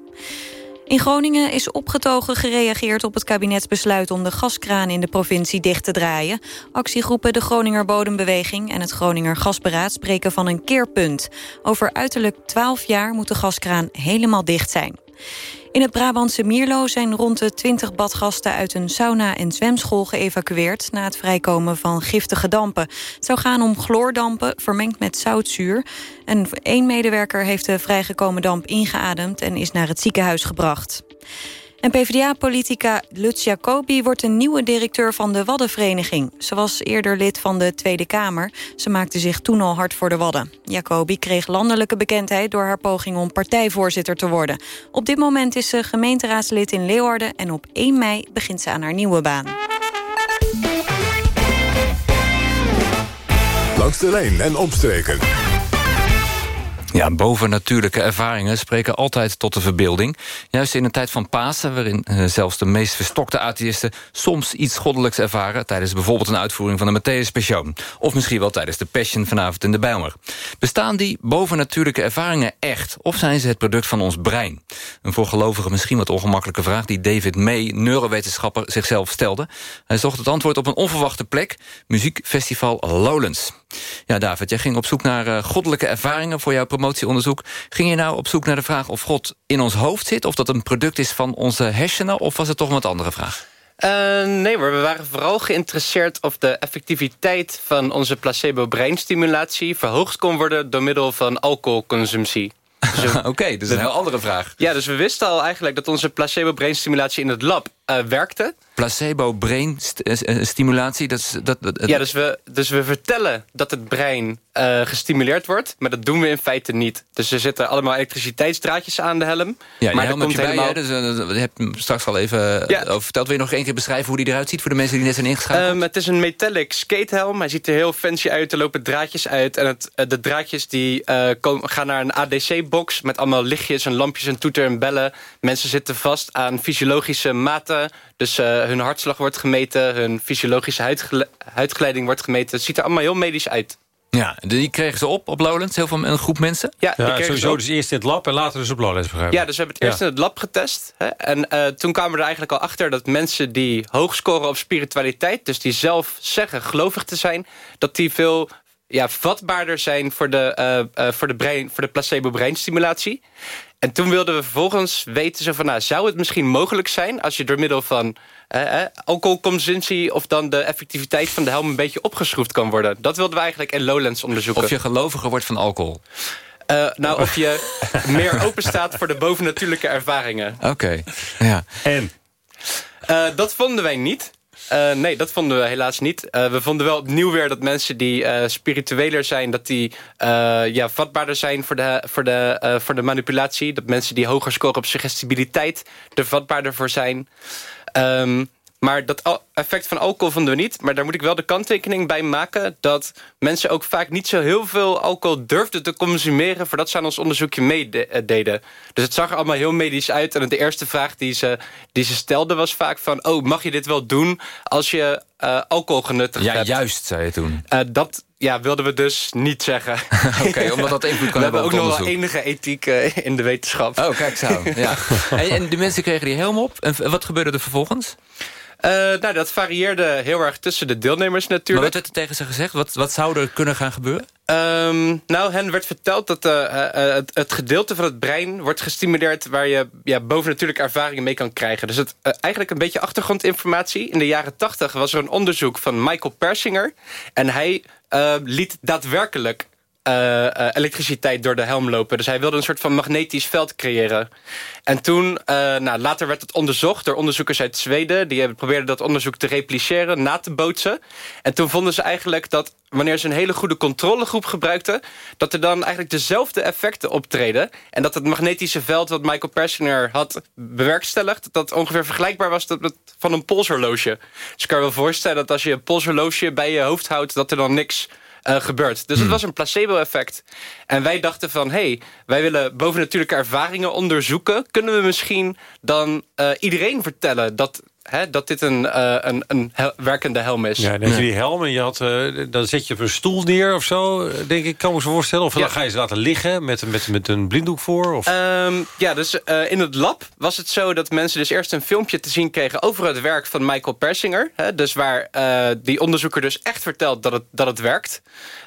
In Groningen is opgetogen gereageerd op het kabinetsbesluit... om de gaskraan in de provincie dicht te draaien. Actiegroepen de Groninger Bodembeweging en het Groninger Gasberaad... spreken van een keerpunt. Over uiterlijk 12 jaar moet de gaskraan helemaal dicht zijn. In het Brabantse Mierlo zijn rond de 20 badgasten uit een sauna- en zwemschool geëvacueerd na het vrijkomen van giftige dampen. Het zou gaan om chloordampen vermengd met zoutzuur. En één medewerker heeft de vrijgekomen damp ingeademd en is naar het ziekenhuis gebracht. En PvdA-politica Lutz Jacobi wordt een nieuwe directeur van de Waddenvereniging. Ze was eerder lid van de Tweede Kamer. Ze maakte zich toen al hard voor de Wadden. Jacobi kreeg landelijke bekendheid door haar poging om partijvoorzitter te worden. Op dit moment is ze gemeenteraadslid in Leeuwarden... en op 1 mei begint ze aan haar nieuwe baan. Langs de lijn en omstreken. Ja, bovennatuurlijke ervaringen spreken altijd tot de verbeelding. Juist in een tijd van Pasen, waarin eh, zelfs de meest verstokte atheïsten... soms iets goddelijks ervaren... tijdens bijvoorbeeld een uitvoering van de Matthäus Passion. Of misschien wel tijdens de Passion vanavond in de Bijlmer. Bestaan die bovennatuurlijke ervaringen echt? Of zijn ze het product van ons brein? Een voor gelovigen misschien wat ongemakkelijke vraag... die David May, neurowetenschapper, zichzelf stelde. Hij zocht het antwoord op een onverwachte plek. Muziekfestival Lowlands. Ja, David, jij ging op zoek naar uh, goddelijke ervaringen voor jouw promotieonderzoek. Ging je nou op zoek naar de vraag of God in ons hoofd zit... of dat een product is van onze hersenen, of was het toch een wat andere vraag? Uh, nee hoor, we waren vooral geïnteresseerd of de effectiviteit van onze placebo-breinstimulatie verhoogd kon worden door middel van alcoholconsumptie. Dus Oké, okay, dus een heel andere vraag. Ja, dus we wisten al eigenlijk dat onze placebo-breinstimulatie in het lab uh, werkte. Placebo-breinstimulatie, dat is... Dat, dat, Ja, dus we, dus we vertellen dat het brein uh, gestimuleerd wordt... maar dat doen we in feite niet. Dus er zitten allemaal elektriciteitsdraadjes aan de helm. Ja, maar helm komt helemaal... bij, dus, je hebt straks al even ja. over verteld. Wil je nog één keer beschrijven hoe die eruit ziet... voor de mensen die net zijn ingeschakeld? Um, het is een metallic skatehelm. Hij ziet er heel fancy uit. Er lopen draadjes uit. En het, de draadjes die, komen, gaan naar een ADC-box... met allemaal lichtjes en lampjes en toeter en bellen. Mensen zitten vast aan fysiologische maten... Dus uh, hun hartslag wordt gemeten, hun fysiologische huidgele huidgeleiding wordt gemeten. Het ziet er allemaal heel medisch uit. Ja, die kregen ze op op Lowlands, heel veel, een groep mensen? Ja, ja sowieso dus eerst in het lab en later dus op Lowlands begrijpen. Ja, dus we hebben het eerst in het lab getest. Hè, en uh, toen kwamen we er eigenlijk al achter dat mensen die hoog scoren op spiritualiteit... dus die zelf zeggen gelovig te zijn... dat die veel ja, vatbaarder zijn voor de, uh, uh, voor de, brein, voor de placebo-breinstimulatie. En toen wilden we vervolgens weten... Zo van, nou, zou het misschien mogelijk zijn als je door middel van eh, eh, alcoholconsumptie... of dan de effectiviteit van de helm een beetje opgeschroefd kan worden. Dat wilden we eigenlijk in Lowlands onderzoeken. Of je geloviger wordt van alcohol. Uh, nou, of je meer open staat voor de bovennatuurlijke ervaringen. Oké, okay. ja. En? Uh, dat vonden wij niet. Uh, nee, dat vonden we helaas niet. Uh, we vonden wel opnieuw weer dat mensen die uh, spiritueler zijn... dat die ja, vatbaarder zijn voor de, voor, de, voor de manipulatie. Dat mensen die hoger scoren op suggestibiliteit... er vatbaarder voor zijn. Um, maar dat effect van alcohol vonden we niet. Maar daar moet ik wel de kanttekening bij maken... dat mensen ook vaak niet zo heel veel alcohol durfden te consumeren... voordat ze aan ons onderzoekje meededen. Dus het zag er allemaal heel medisch uit. En de eerste vraag die ze, die ze stelden was vaak van... oh, mag je dit wel doen als je uh, alcohol genuttigd ja, hebt? Ja, juist, zei je toen. Uh, dat ja, wilden we dus niet zeggen. Oké, okay, omdat dat invloed kan we hebben We hebben ook nog wel enige ethiek uh, in de wetenschap. Oh, kijk zo. Ja. en, en de mensen kregen die helm op. En wat gebeurde er vervolgens? Uh, nou, dat varieerde heel erg tussen de deelnemers natuurlijk. Maar wat werd er tegen ze gezegd? Wat, wat zou er kunnen gaan gebeuren? Um, nou, hen werd verteld dat uh, uh, het, het, gedeelte van het brein wordt gestimuleerd... waar je ja, bovennatuurlijke ervaringen mee kan krijgen. Dus het, eigenlijk een beetje achtergrondinformatie. In de jaren tachtig was er een onderzoek van Michael Persinger. En hij liet daadwerkelijk eh, elektriciteit door de helm lopen. Dus hij wilde een soort van magnetisch veld creëren. En toen, eh, nou, later werd het onderzocht door onderzoekers uit Zweden. Die probeerden dat onderzoek te repliceren, na te bootsen. En toen vonden ze eigenlijk dat wanneer ze een hele goede controlegroep gebruikten... dat er dan eigenlijk dezelfde effecten optreden. En dat het magnetische veld wat Michael Persinger had bewerkstelligd... dat ongeveer vergelijkbaar was met van een polshorloge. Dus ik kan je wel voorstellen dat als je een polshorloge bij je hoofd houdt... dat er dan niks eh, gebeurt. Dus het was een placebo-effect. En wij dachten van, hé, hey, wij willen bovennatuurlijke ervaringen onderzoeken. Kunnen we misschien dan eh, iedereen vertellen dat, hè, dat dit een, eh, een, een hel- werkende helm is? Ja, heb je die helm en je had, eh, dan zet je op een stoel neer of zo, denk ik, kan me zo voorstellen. Of dan ga je ze laten liggen met, met, met een blinddoek voor. Of... Ehm, ja, dus eh, in het lab was het zo dat mensen dus eerst een filmpje te zien kregen over het werk van Michael Persinger. Hè, dus waar eh, die onderzoeker dus echt vertelt dat het, dat het werkt.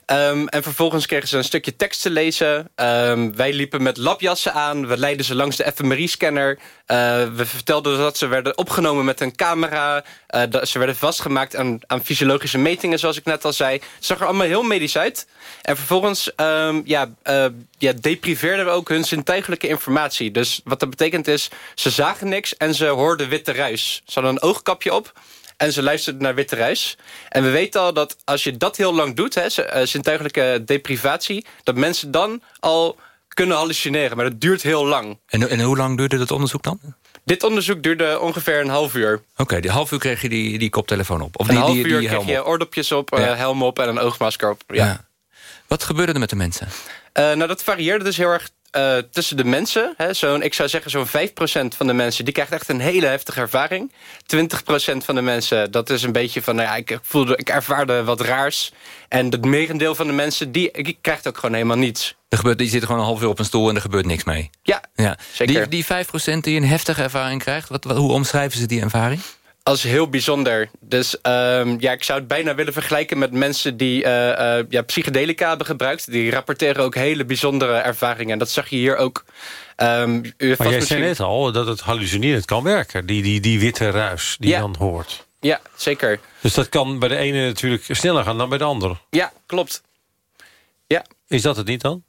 Ehm, en vervolgens kregen ze een stukje tekst te lezen. Ehm, wij liepen met labjassen aan. We leidden ze langs de fMRI-scanner. Eh, we vertelden dat ze werden opgenomen met een camera. Eh, dat ze werden vastgemaakt aan, aan fysiologische metingen, zoals ik net al zei. Het zag er allemaal heel medisch uit. En vervolgens ehm, ja, eh, ja, depriveerden we ook hun zintuigelijke informatie. Dus wat dat betekent is, ze zagen niks en ze hoorden witte ruis. Ze hadden een oogkapje op en ze luisterden naar witte ruis. En we weten al dat als je dat heel lang doet, hè, eh, zintuigelijke deprivatie... dat mensen dan al kunnen hallucineren. Maar dat duurt heel lang. En, en hoe lang duurde dat onderzoek dan? Dit onderzoek duurde ongeveer een half uur. Oké, die half uur kreeg je die, die koptelefoon op. Of een die, half uur die kreeg je op. oordopjes op, eh, Ja. helm op en een oogmasker op. Ja. Ja. Wat gebeurde er met de mensen? Eh, nou, dat varieerde dus heel erg eh, tussen de mensen. Hè, zo'n, ik zou zeggen zo'n 5% van de mensen... die krijgt echt een hele heftige ervaring. 20% van de mensen, dat is een beetje van... Nou ja, ik, voelde, ik ervaarde wat raars. En het merendeel van de mensen, die, die krijgt ook gewoon helemaal niets. Er gebeurt, die zitten gewoon een half uur op een stoel en er gebeurt niks mee. Ja, Ja. zeker. Die, die 5% die een heftige ervaring krijgt, wat, wat- hoe omschrijven ze die ervaring? Als heel bijzonder. Dus ehm, ja, ik zou het bijna willen vergelijken met mensen die eh, eh, ja, psychedelica hebben gebruikt. Die rapporteren ook hele bijzondere ervaringen. En dat zag je hier ook. Ehm, u maar jij misschien- zei net al dat het hallucinerend kan werken. Die, die, die witte ruis die Ja. dan hoort. Ja, zeker. Dus dat kan bij de ene natuurlijk sneller gaan dan bij de andere. Ja, klopt. Ja. Is dat het niet dan?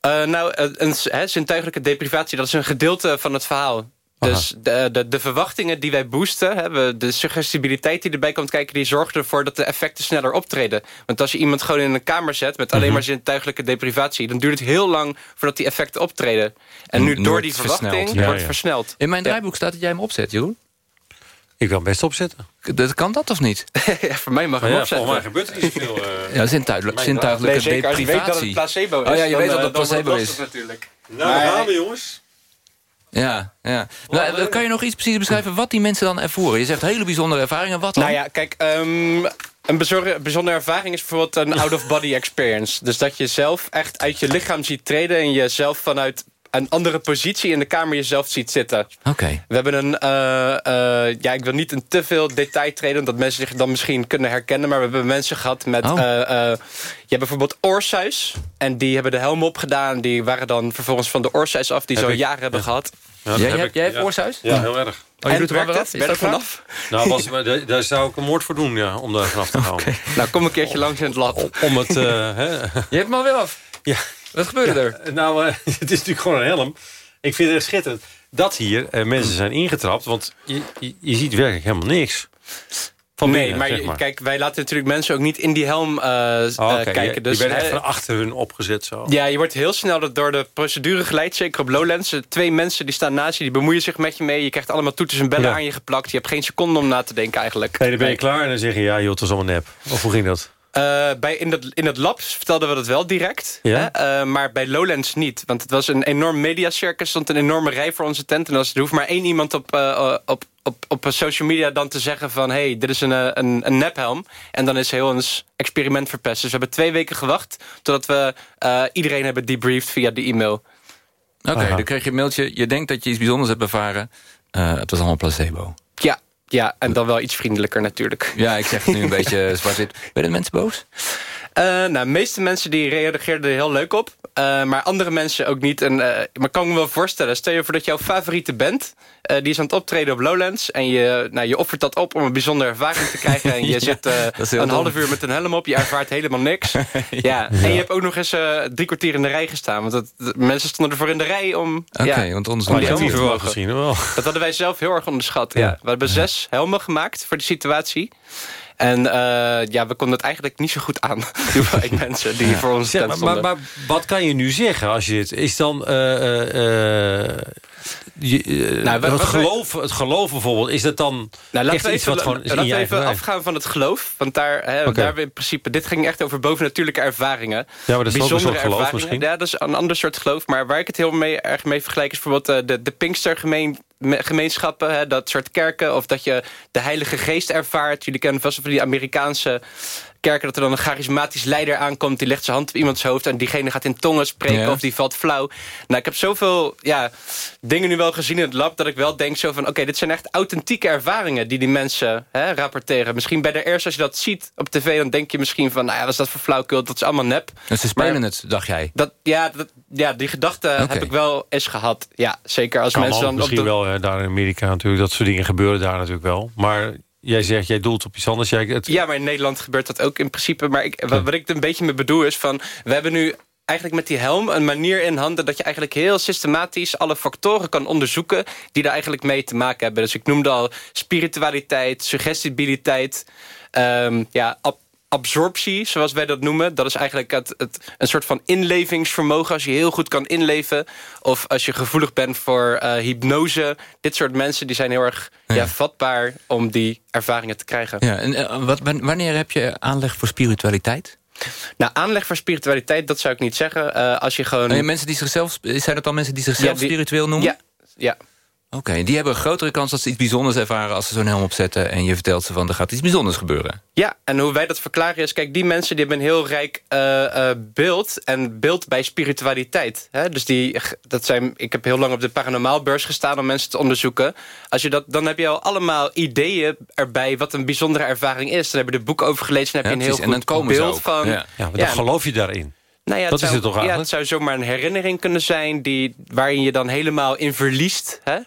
Eh, nou, een zintuigelijke deprivatie, dat is een gedeelte van het verhaal. Dus de, de, de verwachtingen die wij boosten, hè, we- de suggestibiliteit die erbij komt kijken... die zorgt ervoor dat de effecten sneller optreden. Want als je iemand gewoon in een kamer zet met alleen Mhm. maar zintuigelijke deprivatie... dan duurt het heel lang voordat die effecten optreden. En nu, Nu door die verwachting versneld. wordt Ja, het ja. versneld. In mijn draaiboek staat dat jij hem opzet, Jeroen. Ik kan best opzetten. Dat, kan dat of niet? ja, voor mij mag Maar hem ja, opzetten. volgens mij gebeurt er niet zoveel. eh. Ja, zintuigelijk, Mijn zintuiglijke Nee, zeker. Als je weet dat het deprivatie. placebo is, Oh ja, je dan, weet dat eh, het placebo het is. natuurlijk. Nou, Maar- daar gaan we jongens. Ja, ja. Nou, kan je nog iets precies beschrijven wat die mensen dan ervoeren? Je zegt hele bijzondere ervaringen, wat dan? Nou ja, kijk, ehm, een bijzondere, bijzondere ervaring is bijvoorbeeld een out-of-body experience. Dus dat je zelf echt uit je lichaam ziet treden... en jezelf vanuit een andere positie in de kamer jezelf ziet zitten. Oké. We hebben een, eh, eh, ja, ik wil niet in te veel detail treden... dat mensen zich dan misschien kunnen herkennen... maar we hebben mensen gehad met, Oh. eh, eh, je hebt bijvoorbeeld oorsuis... en die hebben de helm opgedaan, die waren dan vervolgens van de oorsuis af... die Heb zo ik. jaren hebben gehad. Ja, Jij heb hebt- ik. jij hebt Ja. oorsuis? Ja, heel erg. Oh, je En doet er wel weer af? Is dat vanaf? Nou, was, maar daar- zou ik een moord voor doen, ja, om daar vanaf te gaan. Nou, kom een keertje langs in het lab. Om het... eh, hè. Je hebt hem alweer af. Ja. Wat gebeurde er? Ja, Nou, eh, het is natuurlijk gewoon een helm. Ik vind het echt schitterend dat hier eh, mensen zijn ingetrapt. Want je, je, je ziet werkelijk helemaal niks. Van nee, binnen, maar, zeg je- maar. kijk, wij laten natuurlijk mensen ook niet in die helm eh, Oh, eh, oké, kijken. je, dus, je bent echt van achter hun opgezet zo. Ja, je wordt heel snel door de procedure geleid, zeker op Lowlands. Eh, Twee mensen die staan naast je, die bemoeien zich met je mee. Je krijgt allemaal toeters en bellen Ja. aan je geplakt. Je hebt geen seconde om na te denken eigenlijk. Nee, dan ben je Nee. klaar en dan zeg je... ja, joh, het was allemaal nep. Of hoe ging dat? Eh, bij, in, het, in het lab vertelden we dat wel direct. Ja? Hè? Eh, maar bij Lowlands niet. Want het was een enorm mediacircus. Er stond een enorme rij voor onze tent. En als, er hoeft maar één iemand op, eh, op, op, op social media dan te zeggen van... hé, hey, dit is een, een, een nephelm. En dan is heel ons experiment verpest. Dus we hebben twee weken gewacht... totdat we eh, iedereen hebben debriefed via de e-mail. Oké, Aha. dan kreeg je een mailtje. Je denkt dat je iets bijzonders hebt ervaren. Eh, het was allemaal placebo. Ja, ja, en dan wel iets vriendelijker natuurlijk. Ja, ik zeg het nu een beetje zwart-wit. Ben je de mensen boos? Uh, nou, de meeste mensen die reageerden er heel leuk op. Uh, maar andere mensen ook niet. En, uh, maar kan me wel voorstellen. Stel je voor dat jouw favoriete band... die is aan het optreden op Lowlands. En je, nou, je offert dat op om een bijzondere ervaring te krijgen. En je ja, zit een half uur met een helm op. Je ervaart helemaal niks. ja. ja. En je hebt ook nog eens drie kwartier in de rij gestaan. Want dat, mensen stonden ervoor in de rij om... Oké, okay, want ons die helmen gezien. Wel. Dat hadden wij zelf heel erg onderschat. Ja. We hebben zes helmen gemaakt voor de situatie. En uh, ja, we konden het eigenlijk niet zo goed aan. Die mensen die voor ons ja, maar, maar, maar, wat kan je nu zeggen als je dit... Is dan... Uh, je, nou, het, geloof, het geloof bijvoorbeeld, is dat dan nou, echt iets wat gewoon... Laten we even afgaan van het geloof. Want daar, hè, okay. daar in principe... Dit ging echt over bovennatuurlijke ervaringen. Ja, maar dat is Bijzondere een soort geloof misschien? Ja, dat is een ander soort geloof. Maar waar ik het heel mee, erg mee vergelijk... is bijvoorbeeld de, de Pinkstergemeen gemeenschappen, hè, dat soort kerken... of dat je de Heilige Geest ervaart. Jullie kennen vast van die Amerikaanse kerken... dat er dan een charismatisch leider aankomt... die legt zijn hand op iemands hoofd... en diegene gaat in tongen spreken of die valt flauw. Nou, ik heb zoveel ja, dingen nu wel gezien in het lab... dat ik wel denk zo van... oké, dit zijn echt authentieke ervaringen... die die mensen hè, rapporteren. Misschien bij de eerste, als je dat ziet op tv... dan denk je misschien van, nou ja, wat is dat voor flauwkul? Dat is allemaal nep. Dus ze spelen het, dacht jij? Dat, ja, dat, ja, die gedachte okay. heb ik wel eens gehad. Ja, zeker als kan mensen dan... Misschien op de... wel hè, daar in Amerika natuurlijk. Dat soort dingen gebeuren daar natuurlijk wel. Maar Jij zegt, jij doelt op iets anders. Jij, het... Ja, maar in Nederland gebeurt dat ook in principe. Maar ik, wat, wat ik er een beetje mee bedoel is van... we hebben nu eigenlijk met die helm een manier in handen... dat je eigenlijk heel systematisch alle factoren kan onderzoeken... die daar eigenlijk mee te maken hebben. Dus ik noemde al spiritualiteit, suggestibiliteit... Um, ja, absorptie, zoals wij dat noemen. Dat is eigenlijk het, het, een soort van inlevingsvermogen. Als je heel goed kan inleven. Of als je gevoelig bent voor uh, hypnose. Dit soort mensen die zijn heel erg ja. ja. vatbaar om die ervaringen te krijgen. Ja, en uh, wat, wanneer heb je aanleg voor spiritualiteit? Nou, aanleg voor spiritualiteit, dat zou ik niet zeggen. Uh, als je gewoon... Nee, mensen die zichzelf, zijn dat dan mensen die zichzelf ja, die, spiritueel noemen? Ja, ja. Oké, die hebben een grotere kans dat ze iets bijzonders ervaren... als ze zo'n helm opzetten en je vertelt ze van... er gaat iets bijzonders gebeuren. Ja, en hoe wij dat verklaren is... kijk, die mensen die hebben een heel rijk uh, uh, beeld... en beeld bij spiritualiteit. Hè? Dus die, dat zijn, ik heb heel lang op de paranormaalbeurs gestaan... om mensen te onderzoeken. Als je dat, dan heb je al allemaal ideeën erbij... wat een bijzondere ervaring is. Dan heb je de boek over gelezen... en heb je een heel goed komen beeld van... Ja, ja maar dan ja, geloof je daarin. Nou ja, dat zou, is het toch eigenlijk? Ja, het zou zomaar een herinnering kunnen zijn... Die, waarin je dan helemaal in verliest... Hè?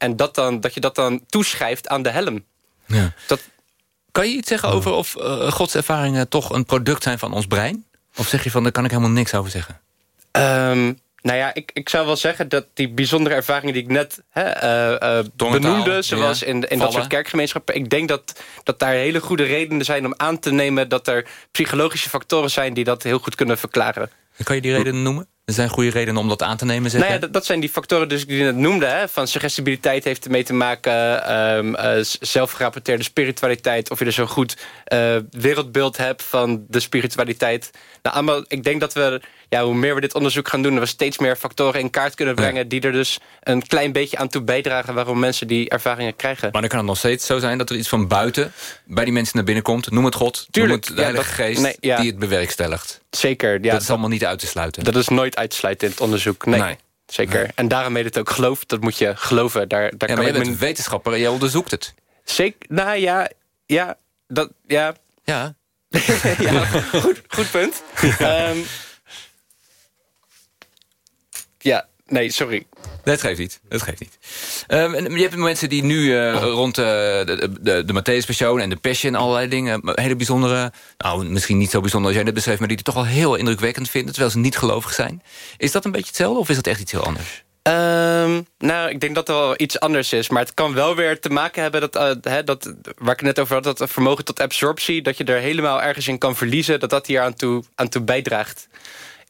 En dat, dan, dat je dat dan toeschrijft aan de helm. Ja. Dat... Kan je iets zeggen over of uh, godservaringen toch een product zijn van ons brein? Of zeg je van, daar kan ik helemaal niks over zeggen? Um, nou ja, ik, ik zou wel zeggen dat die bijzondere ervaringen die ik net hè, uh, uh, benoemde... zoals ja, in, in dat soort kerkgemeenschappen... ik denk dat, dat daar hele goede redenen zijn om aan te nemen... dat er psychologische factoren zijn die dat heel goed kunnen verklaren. kan je die redenen noemen? Er zijn goede redenen om dat aan te nemen, zeg nou ja, dat, dat, zijn die factoren dus die je net noemde. Hè, van suggestibiliteit heeft ermee te maken... Um, uh, zelfgerapporteerde spiritualiteit... of je dus zo'n goed uh, wereldbeeld hebt van de spiritualiteit. Nou, allemaal, ik denk dat we ja, hoe meer we dit onderzoek gaan doen... we steeds meer factoren in kaart kunnen brengen... die er dus een klein beetje aan toe bijdragen... waarom mensen die ervaringen krijgen. Maar dan kan het nog steeds zo zijn dat er iets van buiten... bij die mensen naar binnen komt. Noem het God, Tuurlijk, noem het de Heilige Geest... Nee, ja. die het bewerkstelligt. Zeker. Ja, dat is allemaal niet uit te sluiten. Dat is nooit uit te sluiten in het onderzoek. Nee. Zeker. En daarom heet het ook geloof. Dat moet je geloven. Daar, daar ja, kan je bent wetenschapper en jij onderzoekt het. Zeker. Nou ja, ja, dat, ja. Ja. ja, goed, goed punt. um, ja, nee, sorry. Dat geeft niet. Dat geeft niet. Um, je hebt mensen die nu uh, rond uh, de, de, de Matthäus-persoon en de Passion... allerlei dingen, hele bijzondere... nou, misschien niet zo bijzonder als jij net beschreef... maar die het toch al heel indrukwekkend vinden... terwijl ze niet gelovig zijn. Is dat een beetje hetzelfde of is dat echt iets heel anders? Um, nou, ik denk dat er wel iets anders is. Maar het kan wel weer te maken hebben... Dat, uh, hè, dat, waar ik het net over had, dat vermogen tot absorptie... dat je er helemaal ergens in kan verliezen... dat dat hier aan toe, aan toe bijdraagt.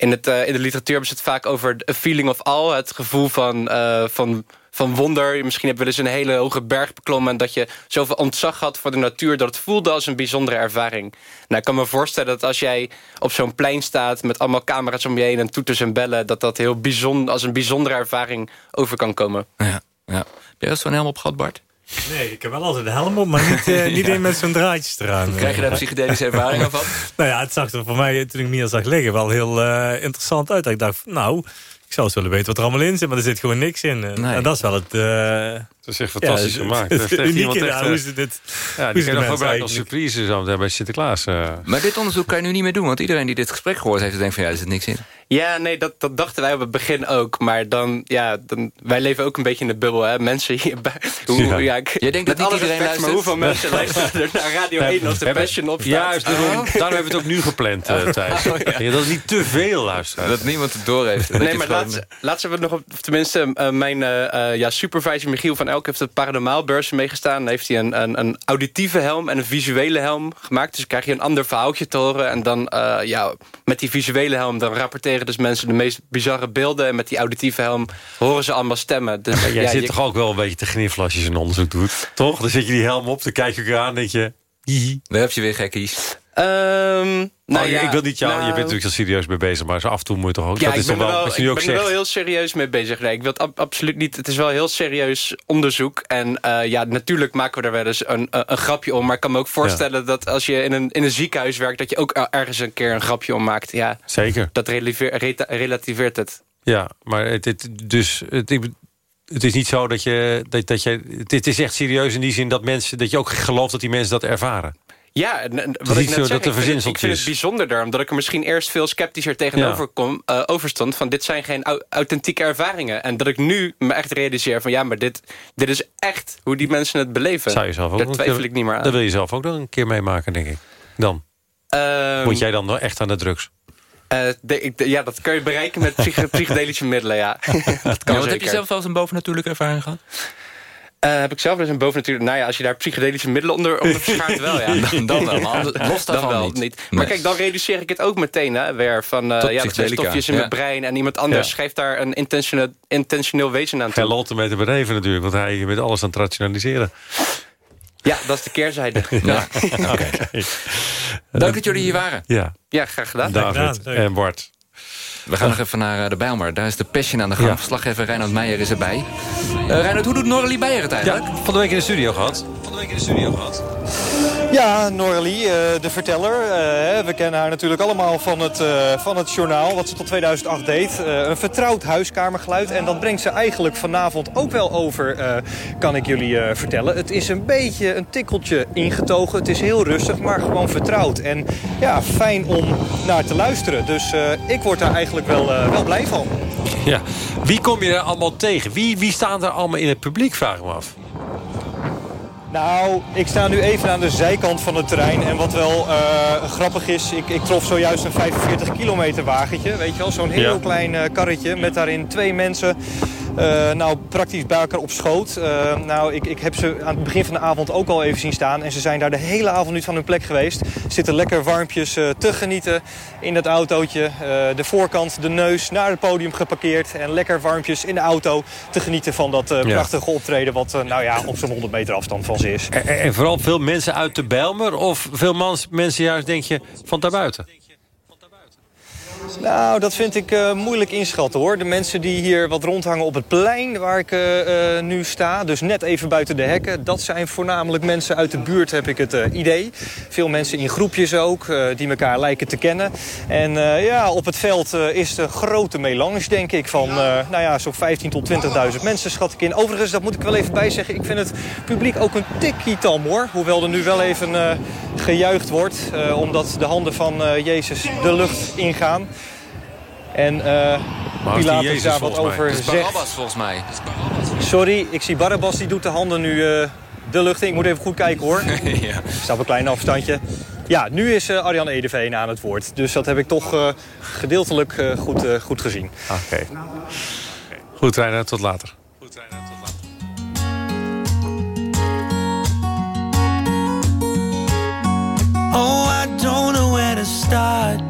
In, het, uh, in de literatuur hebben ze het vaak over a feeling of all. Het gevoel van, uh, van, van wonder. Misschien heb je wel eens een hele hoge berg beklommen... en dat je zoveel ontzag had voor de natuur... dat het voelde als een bijzondere ervaring. Nou, ik kan me voorstellen dat als jij op zo'n plein staat... met allemaal camera's om je heen en toeters en bellen... dat dat heel bijzonder, als een bijzondere ervaring over kan komen. Ja, ja. Heb je er zo'n helm op gehad, Bart? Nee, ik heb wel altijd een helm op, maar niet, uh, niet in met zo'n draadjes eraan. Krijg je daar psychedelische ervaringen van? nou ja, het zag er voor mij, toen ik Mia zag liggen, wel heel uh, interessant uit. Ik dacht, nou, Ik zou eens willen weten wat er allemaal in zit, maar er zit gewoon niks in. En- En dat is wel het... uh, Dat is echt fantastisch ja, gemaakt. Het, het, iemand daar, echt, hoe eh, ze dit... Ja, hoe die kan nog gebruiken als surprise zo bij Sinterklaas. eh. Maar dit onderzoek kan je nu niet meer doen. Want iedereen die dit gesprek gehoord heeft... denkt van ja, er zit niks in. Ja, nee, dat, dat dachten wij op het begin ook. Maar dan, ja, dan, wij leven ook een beetje in de bubbel, hè. Mensen hierbij. Hoe, Ja. ja. ik, Jij denkt dat niet iedereen respect, maar luistert? hoeveel mensen luisteren er naar Radio 1 als de Passion opstaat? Juist, daarom, Oh. daarom hebben we het ook nu gepland, eh, Thijs. Oh, ja. Ja, dat is niet te veel luisteren. Dat niemand het door heeft. Nee, maar laatst, laatst hebben we nog op, of tenminste, eh, mijn eh, eh, ja, supervisor Michiel van Elk heeft het paranormaalbeurs meegestaan. Dan heeft hij een, een, een auditieve helm en een visuele helm gemaakt. Dus dan krijg je een ander verhaaltje te horen. En dan, eh, ja, met die visuele helm, dan rapporteren dus mensen de meest bizarre beelden. En met die auditieve helm horen ze allemaal stemmen. Dus, Maar jij ja, zit je- toch ook wel een beetje te gniffelen als je zo'n onderzoek doet? Toch? Dan zet je die helm op, dan kijk je elkaar aan en denk je... hihi. Daar heb je weer gekkies. Ehm, nou Oh, ja, ik wil niet jou, je nou- bent natuurlijk al serieus mee bezig, maar zo af en toe moet je toch ook... Ja, dat ik is ben, toch wel, wel, ik ben er wel heel serieus mee bezig. Nee, ik wil het ab- absoluut niet. Het is wel heel serieus onderzoek. En eh, ja, natuurlijk maken we er wel eens een, een, een grapje om. Maar ik kan me ook voorstellen dat als je in een, in een ziekenhuis werkt... dat je ook er- ergens een keer een grapje om maakt. Ja, Zeker. dat relativeert het. Ja, maar het, het, dus, het, ik- het is niet zo dat je... Dat, dat je het, het is echt serieus in die zin dat, mensen, dat je ook gelooft dat die mensen dat ervaren. Ja, en- en is wat ik net zo zeg, dat er ik vind, het, ik vind het bijzonderder... omdat ik er misschien eerst veel sceptischer tegenover kom, eh, over stond... van dit zijn geen au- authentieke ervaringen. En dat ik nu me echt realiseer van... ja, maar dit, dit is echt hoe die mensen het beleven. Zou je zelf ook Daar twijfel keer- ik niet meer aan. Dat wil je zelf ook nog een keer meemaken, denk ik. Dan. Ehm, Moet jij dan wel echt aan de drugs? eh, de- ik- de- ja, dat kun je bereiken met psych- psychedelische middelen, ja. dat kan Ja, wat heb je zelf wel eens een bovennatuurlijke ervaring gehad? Eh, heb ik zelf wel eens een bovennatuurlijk... Nou ja, als je daar psychedelische middelen onder, onder verschaart, wel, ja. Dan- dan wel, maar anders- los dan daarvan wel niet. Maar Nee. kijk, dan reduceer ik het ook meteen, hè, weer. Van, eh Tot ja, dat zijn psychedelica, stofjes in ja. mijn brein. En iemand anders Ja. geeft daar een intentioneel, intentioneel wezen aan Hij toe. loopt ermee te bereven natuurlijk, want hij met alles aan het rationaliseren. Ja, dat is de keerzijde. Ja, oké. Dank dat jullie hier waren. Ja, Ja, graag gedaan. David en Bart. We gaan nog even naar eh, de Bijlmer. Daar is de Passion aan de gang. Ja. Verslaggever Reinhard Meijer is erbij. Eh Reinhard, hoe doet Norrelie Beijer het eigenlijk? Ja, van de week in de studio gehad. Ja, Norlie, eh, de verteller. Eh, we kennen haar natuurlijk allemaal van het, eh, van het journaal, wat ze tot 2008 deed. Eh, een vertrouwd huiskamergeluid. En dat brengt ze eigenlijk vanavond ook wel over, eh, kan ik jullie eh, vertellen. Het is een beetje een tikkeltje ingetogen. Het is heel rustig, maar gewoon vertrouwd. En ja, fijn om naar te luisteren. Dus eh, ik word daar eigenlijk wel, eh, wel blij van. Ja. Wie kom je er allemaal tegen? Wie, wie staan er allemaal in het publiek, vraag ik me af. Nou, ik sta nu even aan de zijkant van het terrein. En wat wel eh, grappig is, ik, ik trof zojuist een 45 kilometer wagentje. Weet je wel, zo'n heel Ja. klein eh, karretje met daarin twee mensen. Eh, nou, praktisch bij elkaar op schoot. Eh, nou, ik, ik heb ze aan het begin van de avond ook al even zien staan. En ze zijn daar de hele avond niet van hun plek geweest. Zitten lekker warmpjes eh, te genieten in dat autootje. De voorkant, de neus naar het podium geparkeerd. En lekker warmpjes in de auto te genieten van dat prachtige optreden. Wat nou ja, op zo'n 100 meter afstand van ze is. En vooral veel mensen uit de Bijlmer? Of veel mans, mensen juist, denk je, van daarbuiten? Nou, dat vind ik eh, moeilijk inschatten hoor. De mensen die hier wat rondhangen op het plein waar ik eh, eh, nu sta... dus net even buiten de hekken... dat zijn voornamelijk mensen uit de buurt, heb ik het idee. Veel mensen in groepjes ook, die elkaar lijken te kennen. En ja, op het veld is de grote melange, denk ik... van nou ja, zo'n 15.000 tot 20.000 mensen, schat ik in. Overigens, dat moet ik wel even bijzeggen... ik vind het publiek ook een tikkie tam, hoor. Hoewel er nu wel even gejuicht wordt... omdat de handen van Jezus de lucht ingaan... En eh Maar het is niet Pilatus Jezus, daar wat volgens mij. over is zegt. Barabbas volgens mij. Sorry, ik zie Barabbas, die doet de handen nu eh, de lucht in. Ik moet even goed kijken hoor. ja. Staat op een klein afstandje. Ja, nu is eh, Arjan Edeveen aan het woord. Dus dat heb ik toch eh, gedeeltelijk eh, goed, goed gezien. Oké. Goed, Reiner, tot later. Oh, I don't know where to start.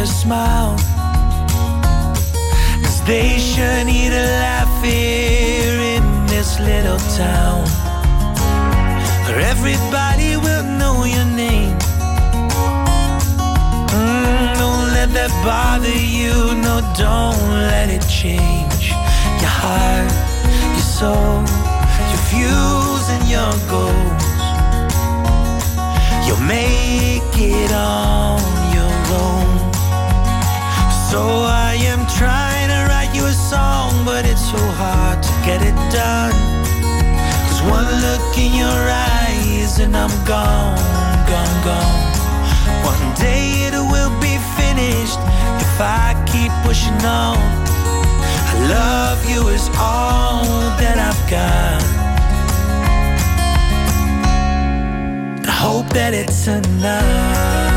a smile. Cause they sure need a laugh here in this little town. Where everybody will know your name. Mm, Don't let that bother you, no don't let it change Your heart, your soul, your views and your goals. You'll make it on your own. So I am trying to write you a song, but it's so hard to get it done. Cause one look in your eyes and I'm gone, gone, gone. One day it will be finished if I keep pushing on. I love you is all that I've got. I hope that it's enough.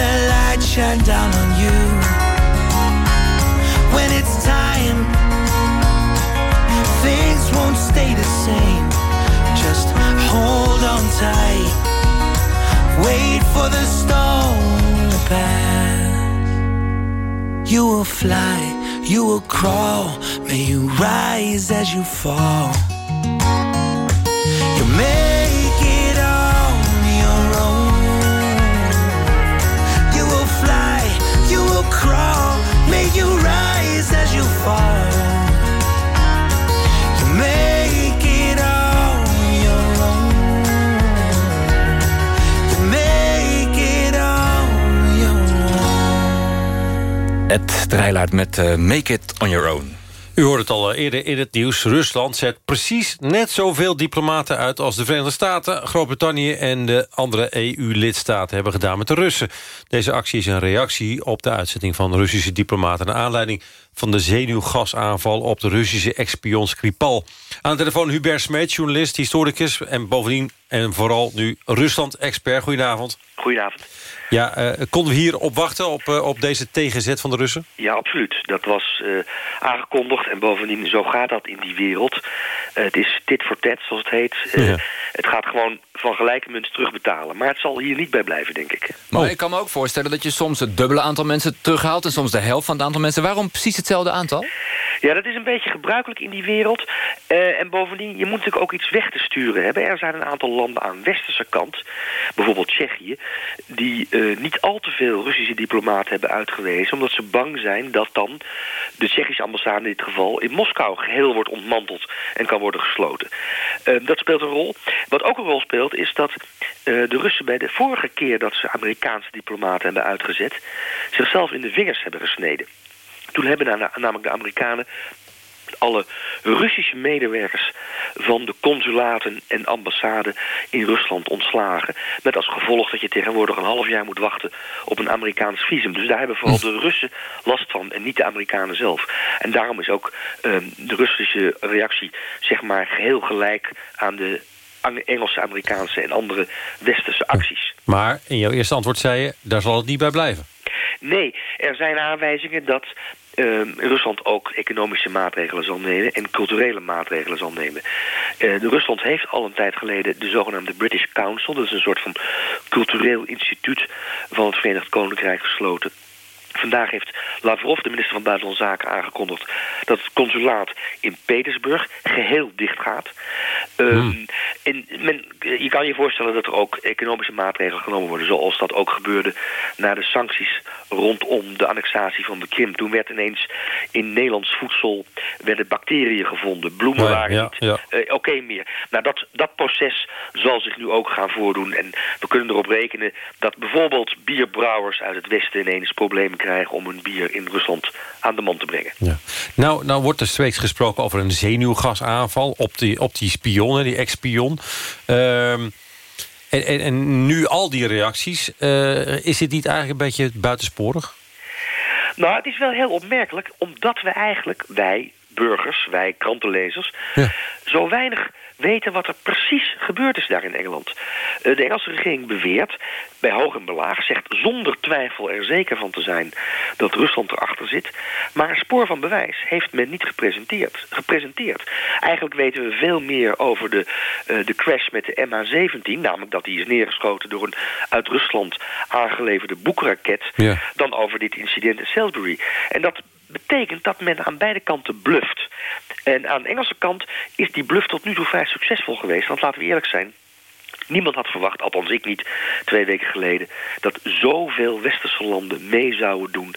The light shine down on you? When it's time, things won't stay the same. Just hold on tight. Wait for the storm to pass. You will fly, you will crawl. May you rise as you fall. Ed Dreilaert met eh, Make It On Your Own. U hoorde het al eh, eerder in het nieuws. Rusland zet precies net zoveel diplomaten uit... als de Verenigde Staten, Groot-Brittannië en de andere EU-lidstaten hebben gedaan met de Russen. Deze actie is een reactie op de uitzetting van Russische diplomaten... naar aanleiding van de zenuwgasaanval op de Russische ex-spion Skripal. Aan de telefoon Hubert Smeet, journalist, historicus... en bovendien en vooral nu Rusland-expert. Goedenavond. Goedenavond. Ja, eh, konden we hier op wachten op, eh, op deze tegenzet van de Russen? Ja, absoluut. Dat was eh, aangekondigd en bovendien, zo gaat dat in die wereld. Het is tit voor tat, zoals het heet. Eh, Ja. Het gaat gewoon van gelijke munt terugbetalen. Maar het zal hier niet bij blijven, denk ik. Maar ik kan me ook voorstellen dat je soms het dubbele aantal mensen terughaalt... en soms de helft van het aantal mensen. Waarom precies hetzelfde aantal? Ja, dat is een beetje gebruikelijk in die wereld. Eh, en bovendien, je moet natuurlijk ook iets weg te sturen hebben. Er zijn een aantal landen aan westerse kant, bijvoorbeeld Tsjechië... die eh, niet al te veel Russische diplomaten hebben uitgewezen... omdat ze bang zijn dat dan de Tsjechische ambassade in dit geval... in Moskou geheel wordt ontmanteld en kan worden gesloten. Eh, dat speelt een rol. Wat ook een rol speelt is dat de Russen bij de vorige keer... dat ze Amerikaanse diplomaten hebben uitgezet... zichzelf in de vingers hebben gesneden. Toen hebben na- namelijk de Amerikanen alle Russische medewerkers van de consulaten en ambassade in Rusland ontslagen. Met als gevolg dat je tegenwoordig een half jaar moet wachten op een Amerikaans visum. Dus daar hebben vooral de Russen last van en niet de Amerikanen zelf. En daarom is ook ehm, de Russische reactie zeg maar geheel gelijk aan de Engelse, Amerikaanse en andere westerse acties. Maar in jouw eerste antwoord zei je, daar zal het niet bij blijven. Nee, er zijn aanwijzingen dat ehm, Rusland ook economische maatregelen zal nemen en culturele maatregelen zal nemen. De Rusland heeft al een tijd geleden de zogenaamde British Council, dat is een soort van cultureel instituut van het Verenigd Koninkrijk gesloten. Vandaag heeft Lavrov, de minister van Buitenlandse Zaken, aangekondigd dat het consulaat in Petersburg geheel dicht gaat. Ehm, en men, je kan je voorstellen dat er ook economische maatregelen genomen worden, zoals dat ook gebeurde na de sancties rondom de annexatie van de Krim. Toen werd ineens in Nederlands voedsel werden bacteriën gevonden, bloemen waren ja, niet ja. eh, oké meer. Nou, dat, dat proces zal zich nu ook gaan voordoen. En we kunnen erop rekenen dat bijvoorbeeld bierbrouwers uit het Westen ineens problemen krijgen om hun bier in Rusland aan de man te brengen. Ja. Nou, nou wordt er steeds gesproken over een zenuwgasaanval op die, op die spion, hè, die ex-spion. Ehm, en, en, en nu al die reacties, eh, is dit niet eigenlijk een beetje buitensporig? Nou, het is wel heel opmerkelijk, omdat we eigenlijk, wij, burgers, wij krantenlezers... zo weinig weten wat er precies gebeurd is daar in Engeland. Eh, de Engelse regering beweert, bij hoog en belaag... zegt zonder twijfel er zeker van te zijn dat Rusland erachter zit... maar een spoor van bewijs heeft men niet gepresenteerd. gepresenteerd. Eigenlijk weten we veel meer over de, eh, de crash met de MH17... namelijk dat die is neergeschoten door een uit Rusland aangeleverde boekraket... dan over dit incident in Salisbury. En dat betekent dat men aan beide kanten bluft. En aan de Engelse kant is die bluff tot nu toe vrij succesvol geweest. Want laten we eerlijk zijn, Niemand had verwacht, althans ik niet, twee weken geleden... dat zoveel westerse landen mee zouden doen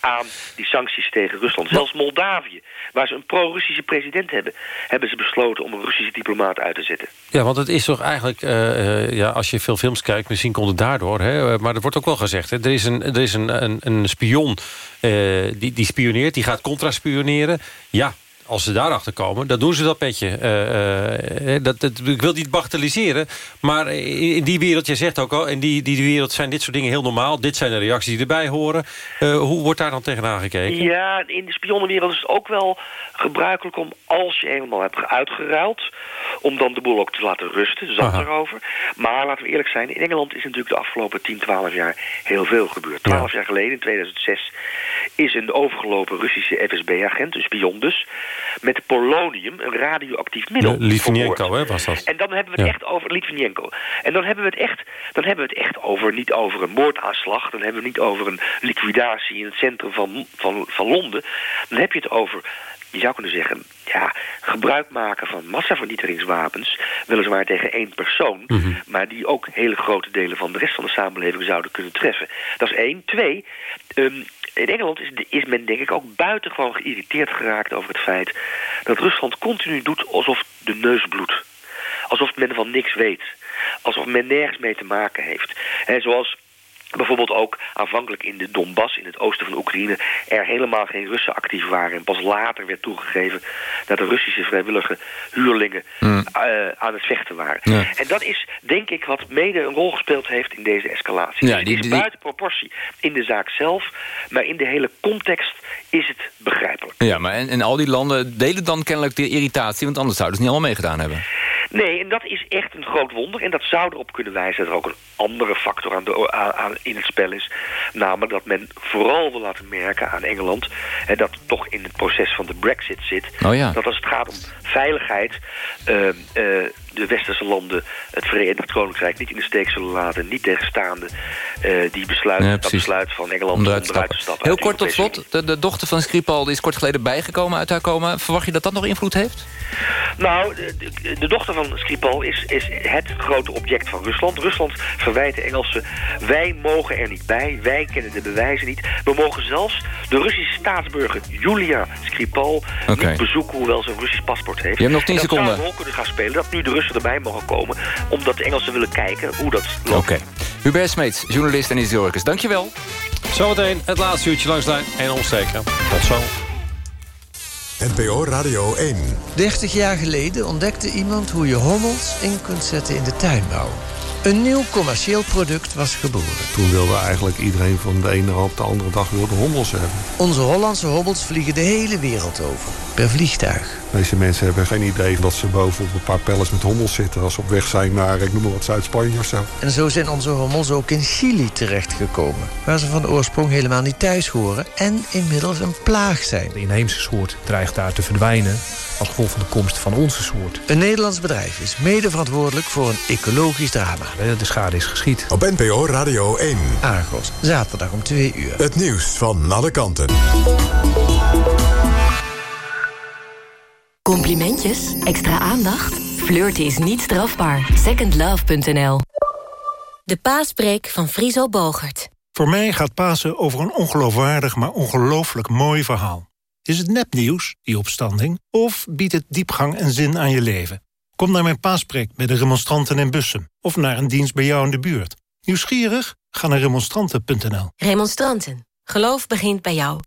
aan die sancties tegen Rusland. Zelfs Moldavië, waar ze een pro-Russische president hebben... hebben ze besloten om een Russische diplomaat uit te zetten. Ja, want het is toch eigenlijk, eh, eh, ja, als je veel films kijkt... misschien komt het daardoor, hè, maar er wordt ook wel gezegd... Hè, er is een, er is een, een, een spion uh, die, die spioneert, die gaat contra-spioneren. Ja, als ze daarachter komen, dan doen ze dat petje. Uh, dat, dat, ik wil niet bagatelliseren, maar in, die wereld, je zegt ook al... in die, die wereld zijn dit soort dingen heel normaal. Dit zijn de reacties die erbij horen. Uh, hoe wordt daar dan tegenaan gekeken? Ja, in de spionnenwereld is het ook wel gebruikelijk om... als je eenmaal hebt uitgeruild, om dan de boel ook te laten rusten. Zat erover. Maar laten we eerlijk zijn, in Engeland is natuurlijk de afgelopen 10, 12 jaar heel veel gebeurd. 12 jaar geleden, in 2006, is een overgelopen Russische FSB-agent, een spion dus met polonium, een radioactief middel. Litvinenko, hè, was dat? En dan hebben we het echt over Litvinenko. En dan hebben we het echt, dan hebben we het echt over niet over een moordaanslag, dan hebben we het niet over een liquidatie in het centrum van, van, van Londen. Dan heb je het over je zou kunnen zeggen, ja, gebruik maken van massavernietigingswapens, weliswaar tegen één persoon, mhm. maar die ook hele grote delen van de rest van de samenleving zouden kunnen treffen. Dat is één. Twee, um, in Engeland is, is, men denk ik ook buitengewoon geïrriteerd geraakt over het feit dat Rusland continu doet alsof de neus bloedt. Alsof men van niks weet. Alsof men nergens mee te maken heeft. En zoals bijvoorbeeld ook aanvankelijk in de Donbass, in het oosten van Oekraïne, er helemaal geen Russen actief waren. En pas later werd toegegeven dat de Russische vrijwillige huurlingen hmm. eh, aan het vechten waren. En dat is, denk ik, wat mede een rol gespeeld heeft in deze escalatie. Ja, die, het is buiten proportie in de zaak zelf, maar in de hele context is het begrijpelijk. Ja, maar en, en al die landen delen dan kennelijk de irritatie, want anders zouden ze niet allemaal meegedaan hebben. Nee, en dat is echt een groot wonder. En dat zou erop kunnen wijzen dat er ook een andere factor aan de, aan, in het spel is. Namelijk dat men vooral wil laten merken aan Engeland... en dat toch in het proces van de brexit zit... Oh ja. dat als het gaat om veiligheid... Uh, de westerse landen het Verenigd Koninkrijk niet in de steek zullen laten. Niet tegenstaande uh, die besluit, dat besluit van Engeland om eruit, te stappen. Heel kort tot slot, de, de, dochter van Skripal is kort geleden bijgekomen uit haar coma. Verwacht je dat dat nog invloed heeft? Nou, de, de dochter van Skripal is, is het grote object van Rusland. Rusland verwijt de Engelsen, wij mogen er niet bij, wij kennen de bewijzen niet. We mogen zelfs de Russische staatsburger Julia Skripal niet bezoeken, hoewel ze een Russisch paspoort heeft. Je hebt nog 10 seconden. Dat zou een rol kunnen gaan spelen dat nu de Russen erbij mogen komen, omdat de Engelsen willen kijken hoe dat loopt. Oké. Hubert Smeets, journalist en historicus. Dankjewel. Zometeen het laatste uurtje langs lijn en omsteken. Tot zo. NPO Radio 1. 30 jaar geleden ontdekte iemand hoe je hommels in kunt zetten in de tuinbouw. Een nieuw commercieel product was geboren. Toen wilde eigenlijk iedereen van de ene op de andere dag wilde hommels hebben. Onze Hollandse hobbels vliegen de hele wereld over. Per vliegtuig. Deze mensen hebben geen idee dat ze boven op een paar pellets met hommels zitten... als ze op weg zijn naar, ik noem maar wat, Zuid-Spanje of zo. En zo zijn onze hommels ook in Chili terechtgekomen. Waar ze van de oorsprong helemaal niet thuis horen... en inmiddels een plaag zijn. De inheemse soort dreigt daar te verdwijnen als gevolg van de komst van onze soort. Een Nederlands bedrijf is mede verantwoordelijk voor een ecologisch drama. De schade is geschied. Op NPO Radio 1. Argos, zaterdag om 2 uur. Het nieuws van alle kanten. Complimentjes? Extra aandacht? Flirten is niet strafbaar. Secondlove.nl De paaspreek van Friso Bogert. Voor mij gaat Pasen over een ongeloofwaardig, maar ongelooflijk mooi verhaal. Is het nepnieuws, die opstanding, of biedt het diepgang en zin aan je leven? Kom naar mijn paaspreek bij de remonstranten in Bussen... of naar een dienst bij jou in de buurt. Nieuwsgierig? Ga naar remonstranten.nl. Remonstranten. Geloof begint bij jou.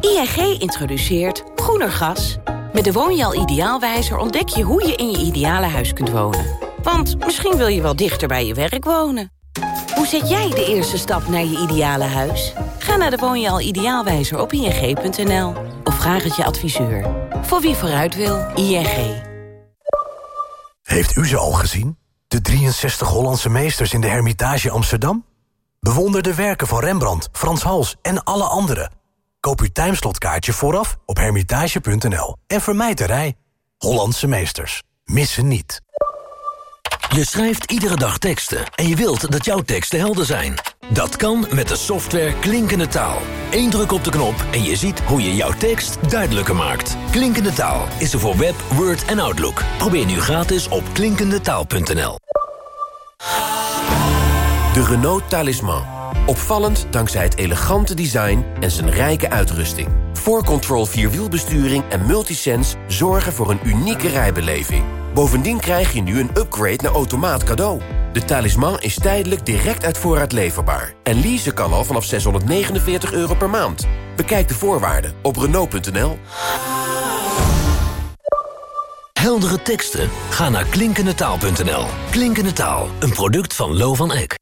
ING introduceert groener gas. Met de Woonjaal Ideaalwijzer ontdek je hoe je in je ideale huis kunt wonen. Want misschien wil je wel dichter bij je werk wonen. Hoe zet jij de eerste stap naar je ideale huis? Ga naar de Woonjaal Ideaalwijzer op ing.nl. Of vraag het je adviseur. Voor wie vooruit wil, ING. Heeft u ze al gezien? De 63 Hollandse meesters in de Hermitage Amsterdam? Bewonder de werken van Rembrandt, Frans Hals en alle anderen. Koop uw timeslotkaartje vooraf op hermitage.nl. En vermijd de rij. Hollandse meesters. Missen niet. Je schrijft iedere dag teksten en je wilt dat jouw teksten helder zijn. Dat kan met de software Klinkende Taal. Eén druk op de knop en je ziet hoe je jouw tekst duidelijker maakt. Klinkende Taal is er voor Web, Word en Outlook. Probeer nu gratis op klinkendetaal.nl. De Renault Talisman. Opvallend dankzij het elegante design en zijn rijke uitrusting. 4Control Vierwielbesturing en Multisense zorgen voor een unieke rijbeleving. Bovendien krijg je nu een upgrade naar automaat cadeau. De talisman is tijdelijk direct uit voorraad leverbaar. En leasen kan al vanaf 649 euro per maand. Bekijk de voorwaarden op Renault.nl. Heldere teksten? Ga naar klinkendetaal.nl. Klinkende Taal, een product van Lo van Eck.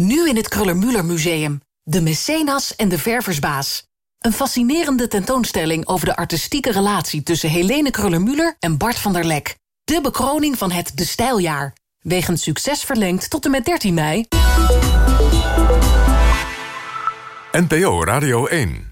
Nu in het Kruller-Müller Museum. De Mecenas en de Verversbaas. Een fascinerende tentoonstelling over de artistieke relatie... tussen Helene Kruller-Müller en Bart van der Lek. De bekroning van het De Stijljaar. Wegens succes verlengd tot en met 13 mei. NPO Radio 1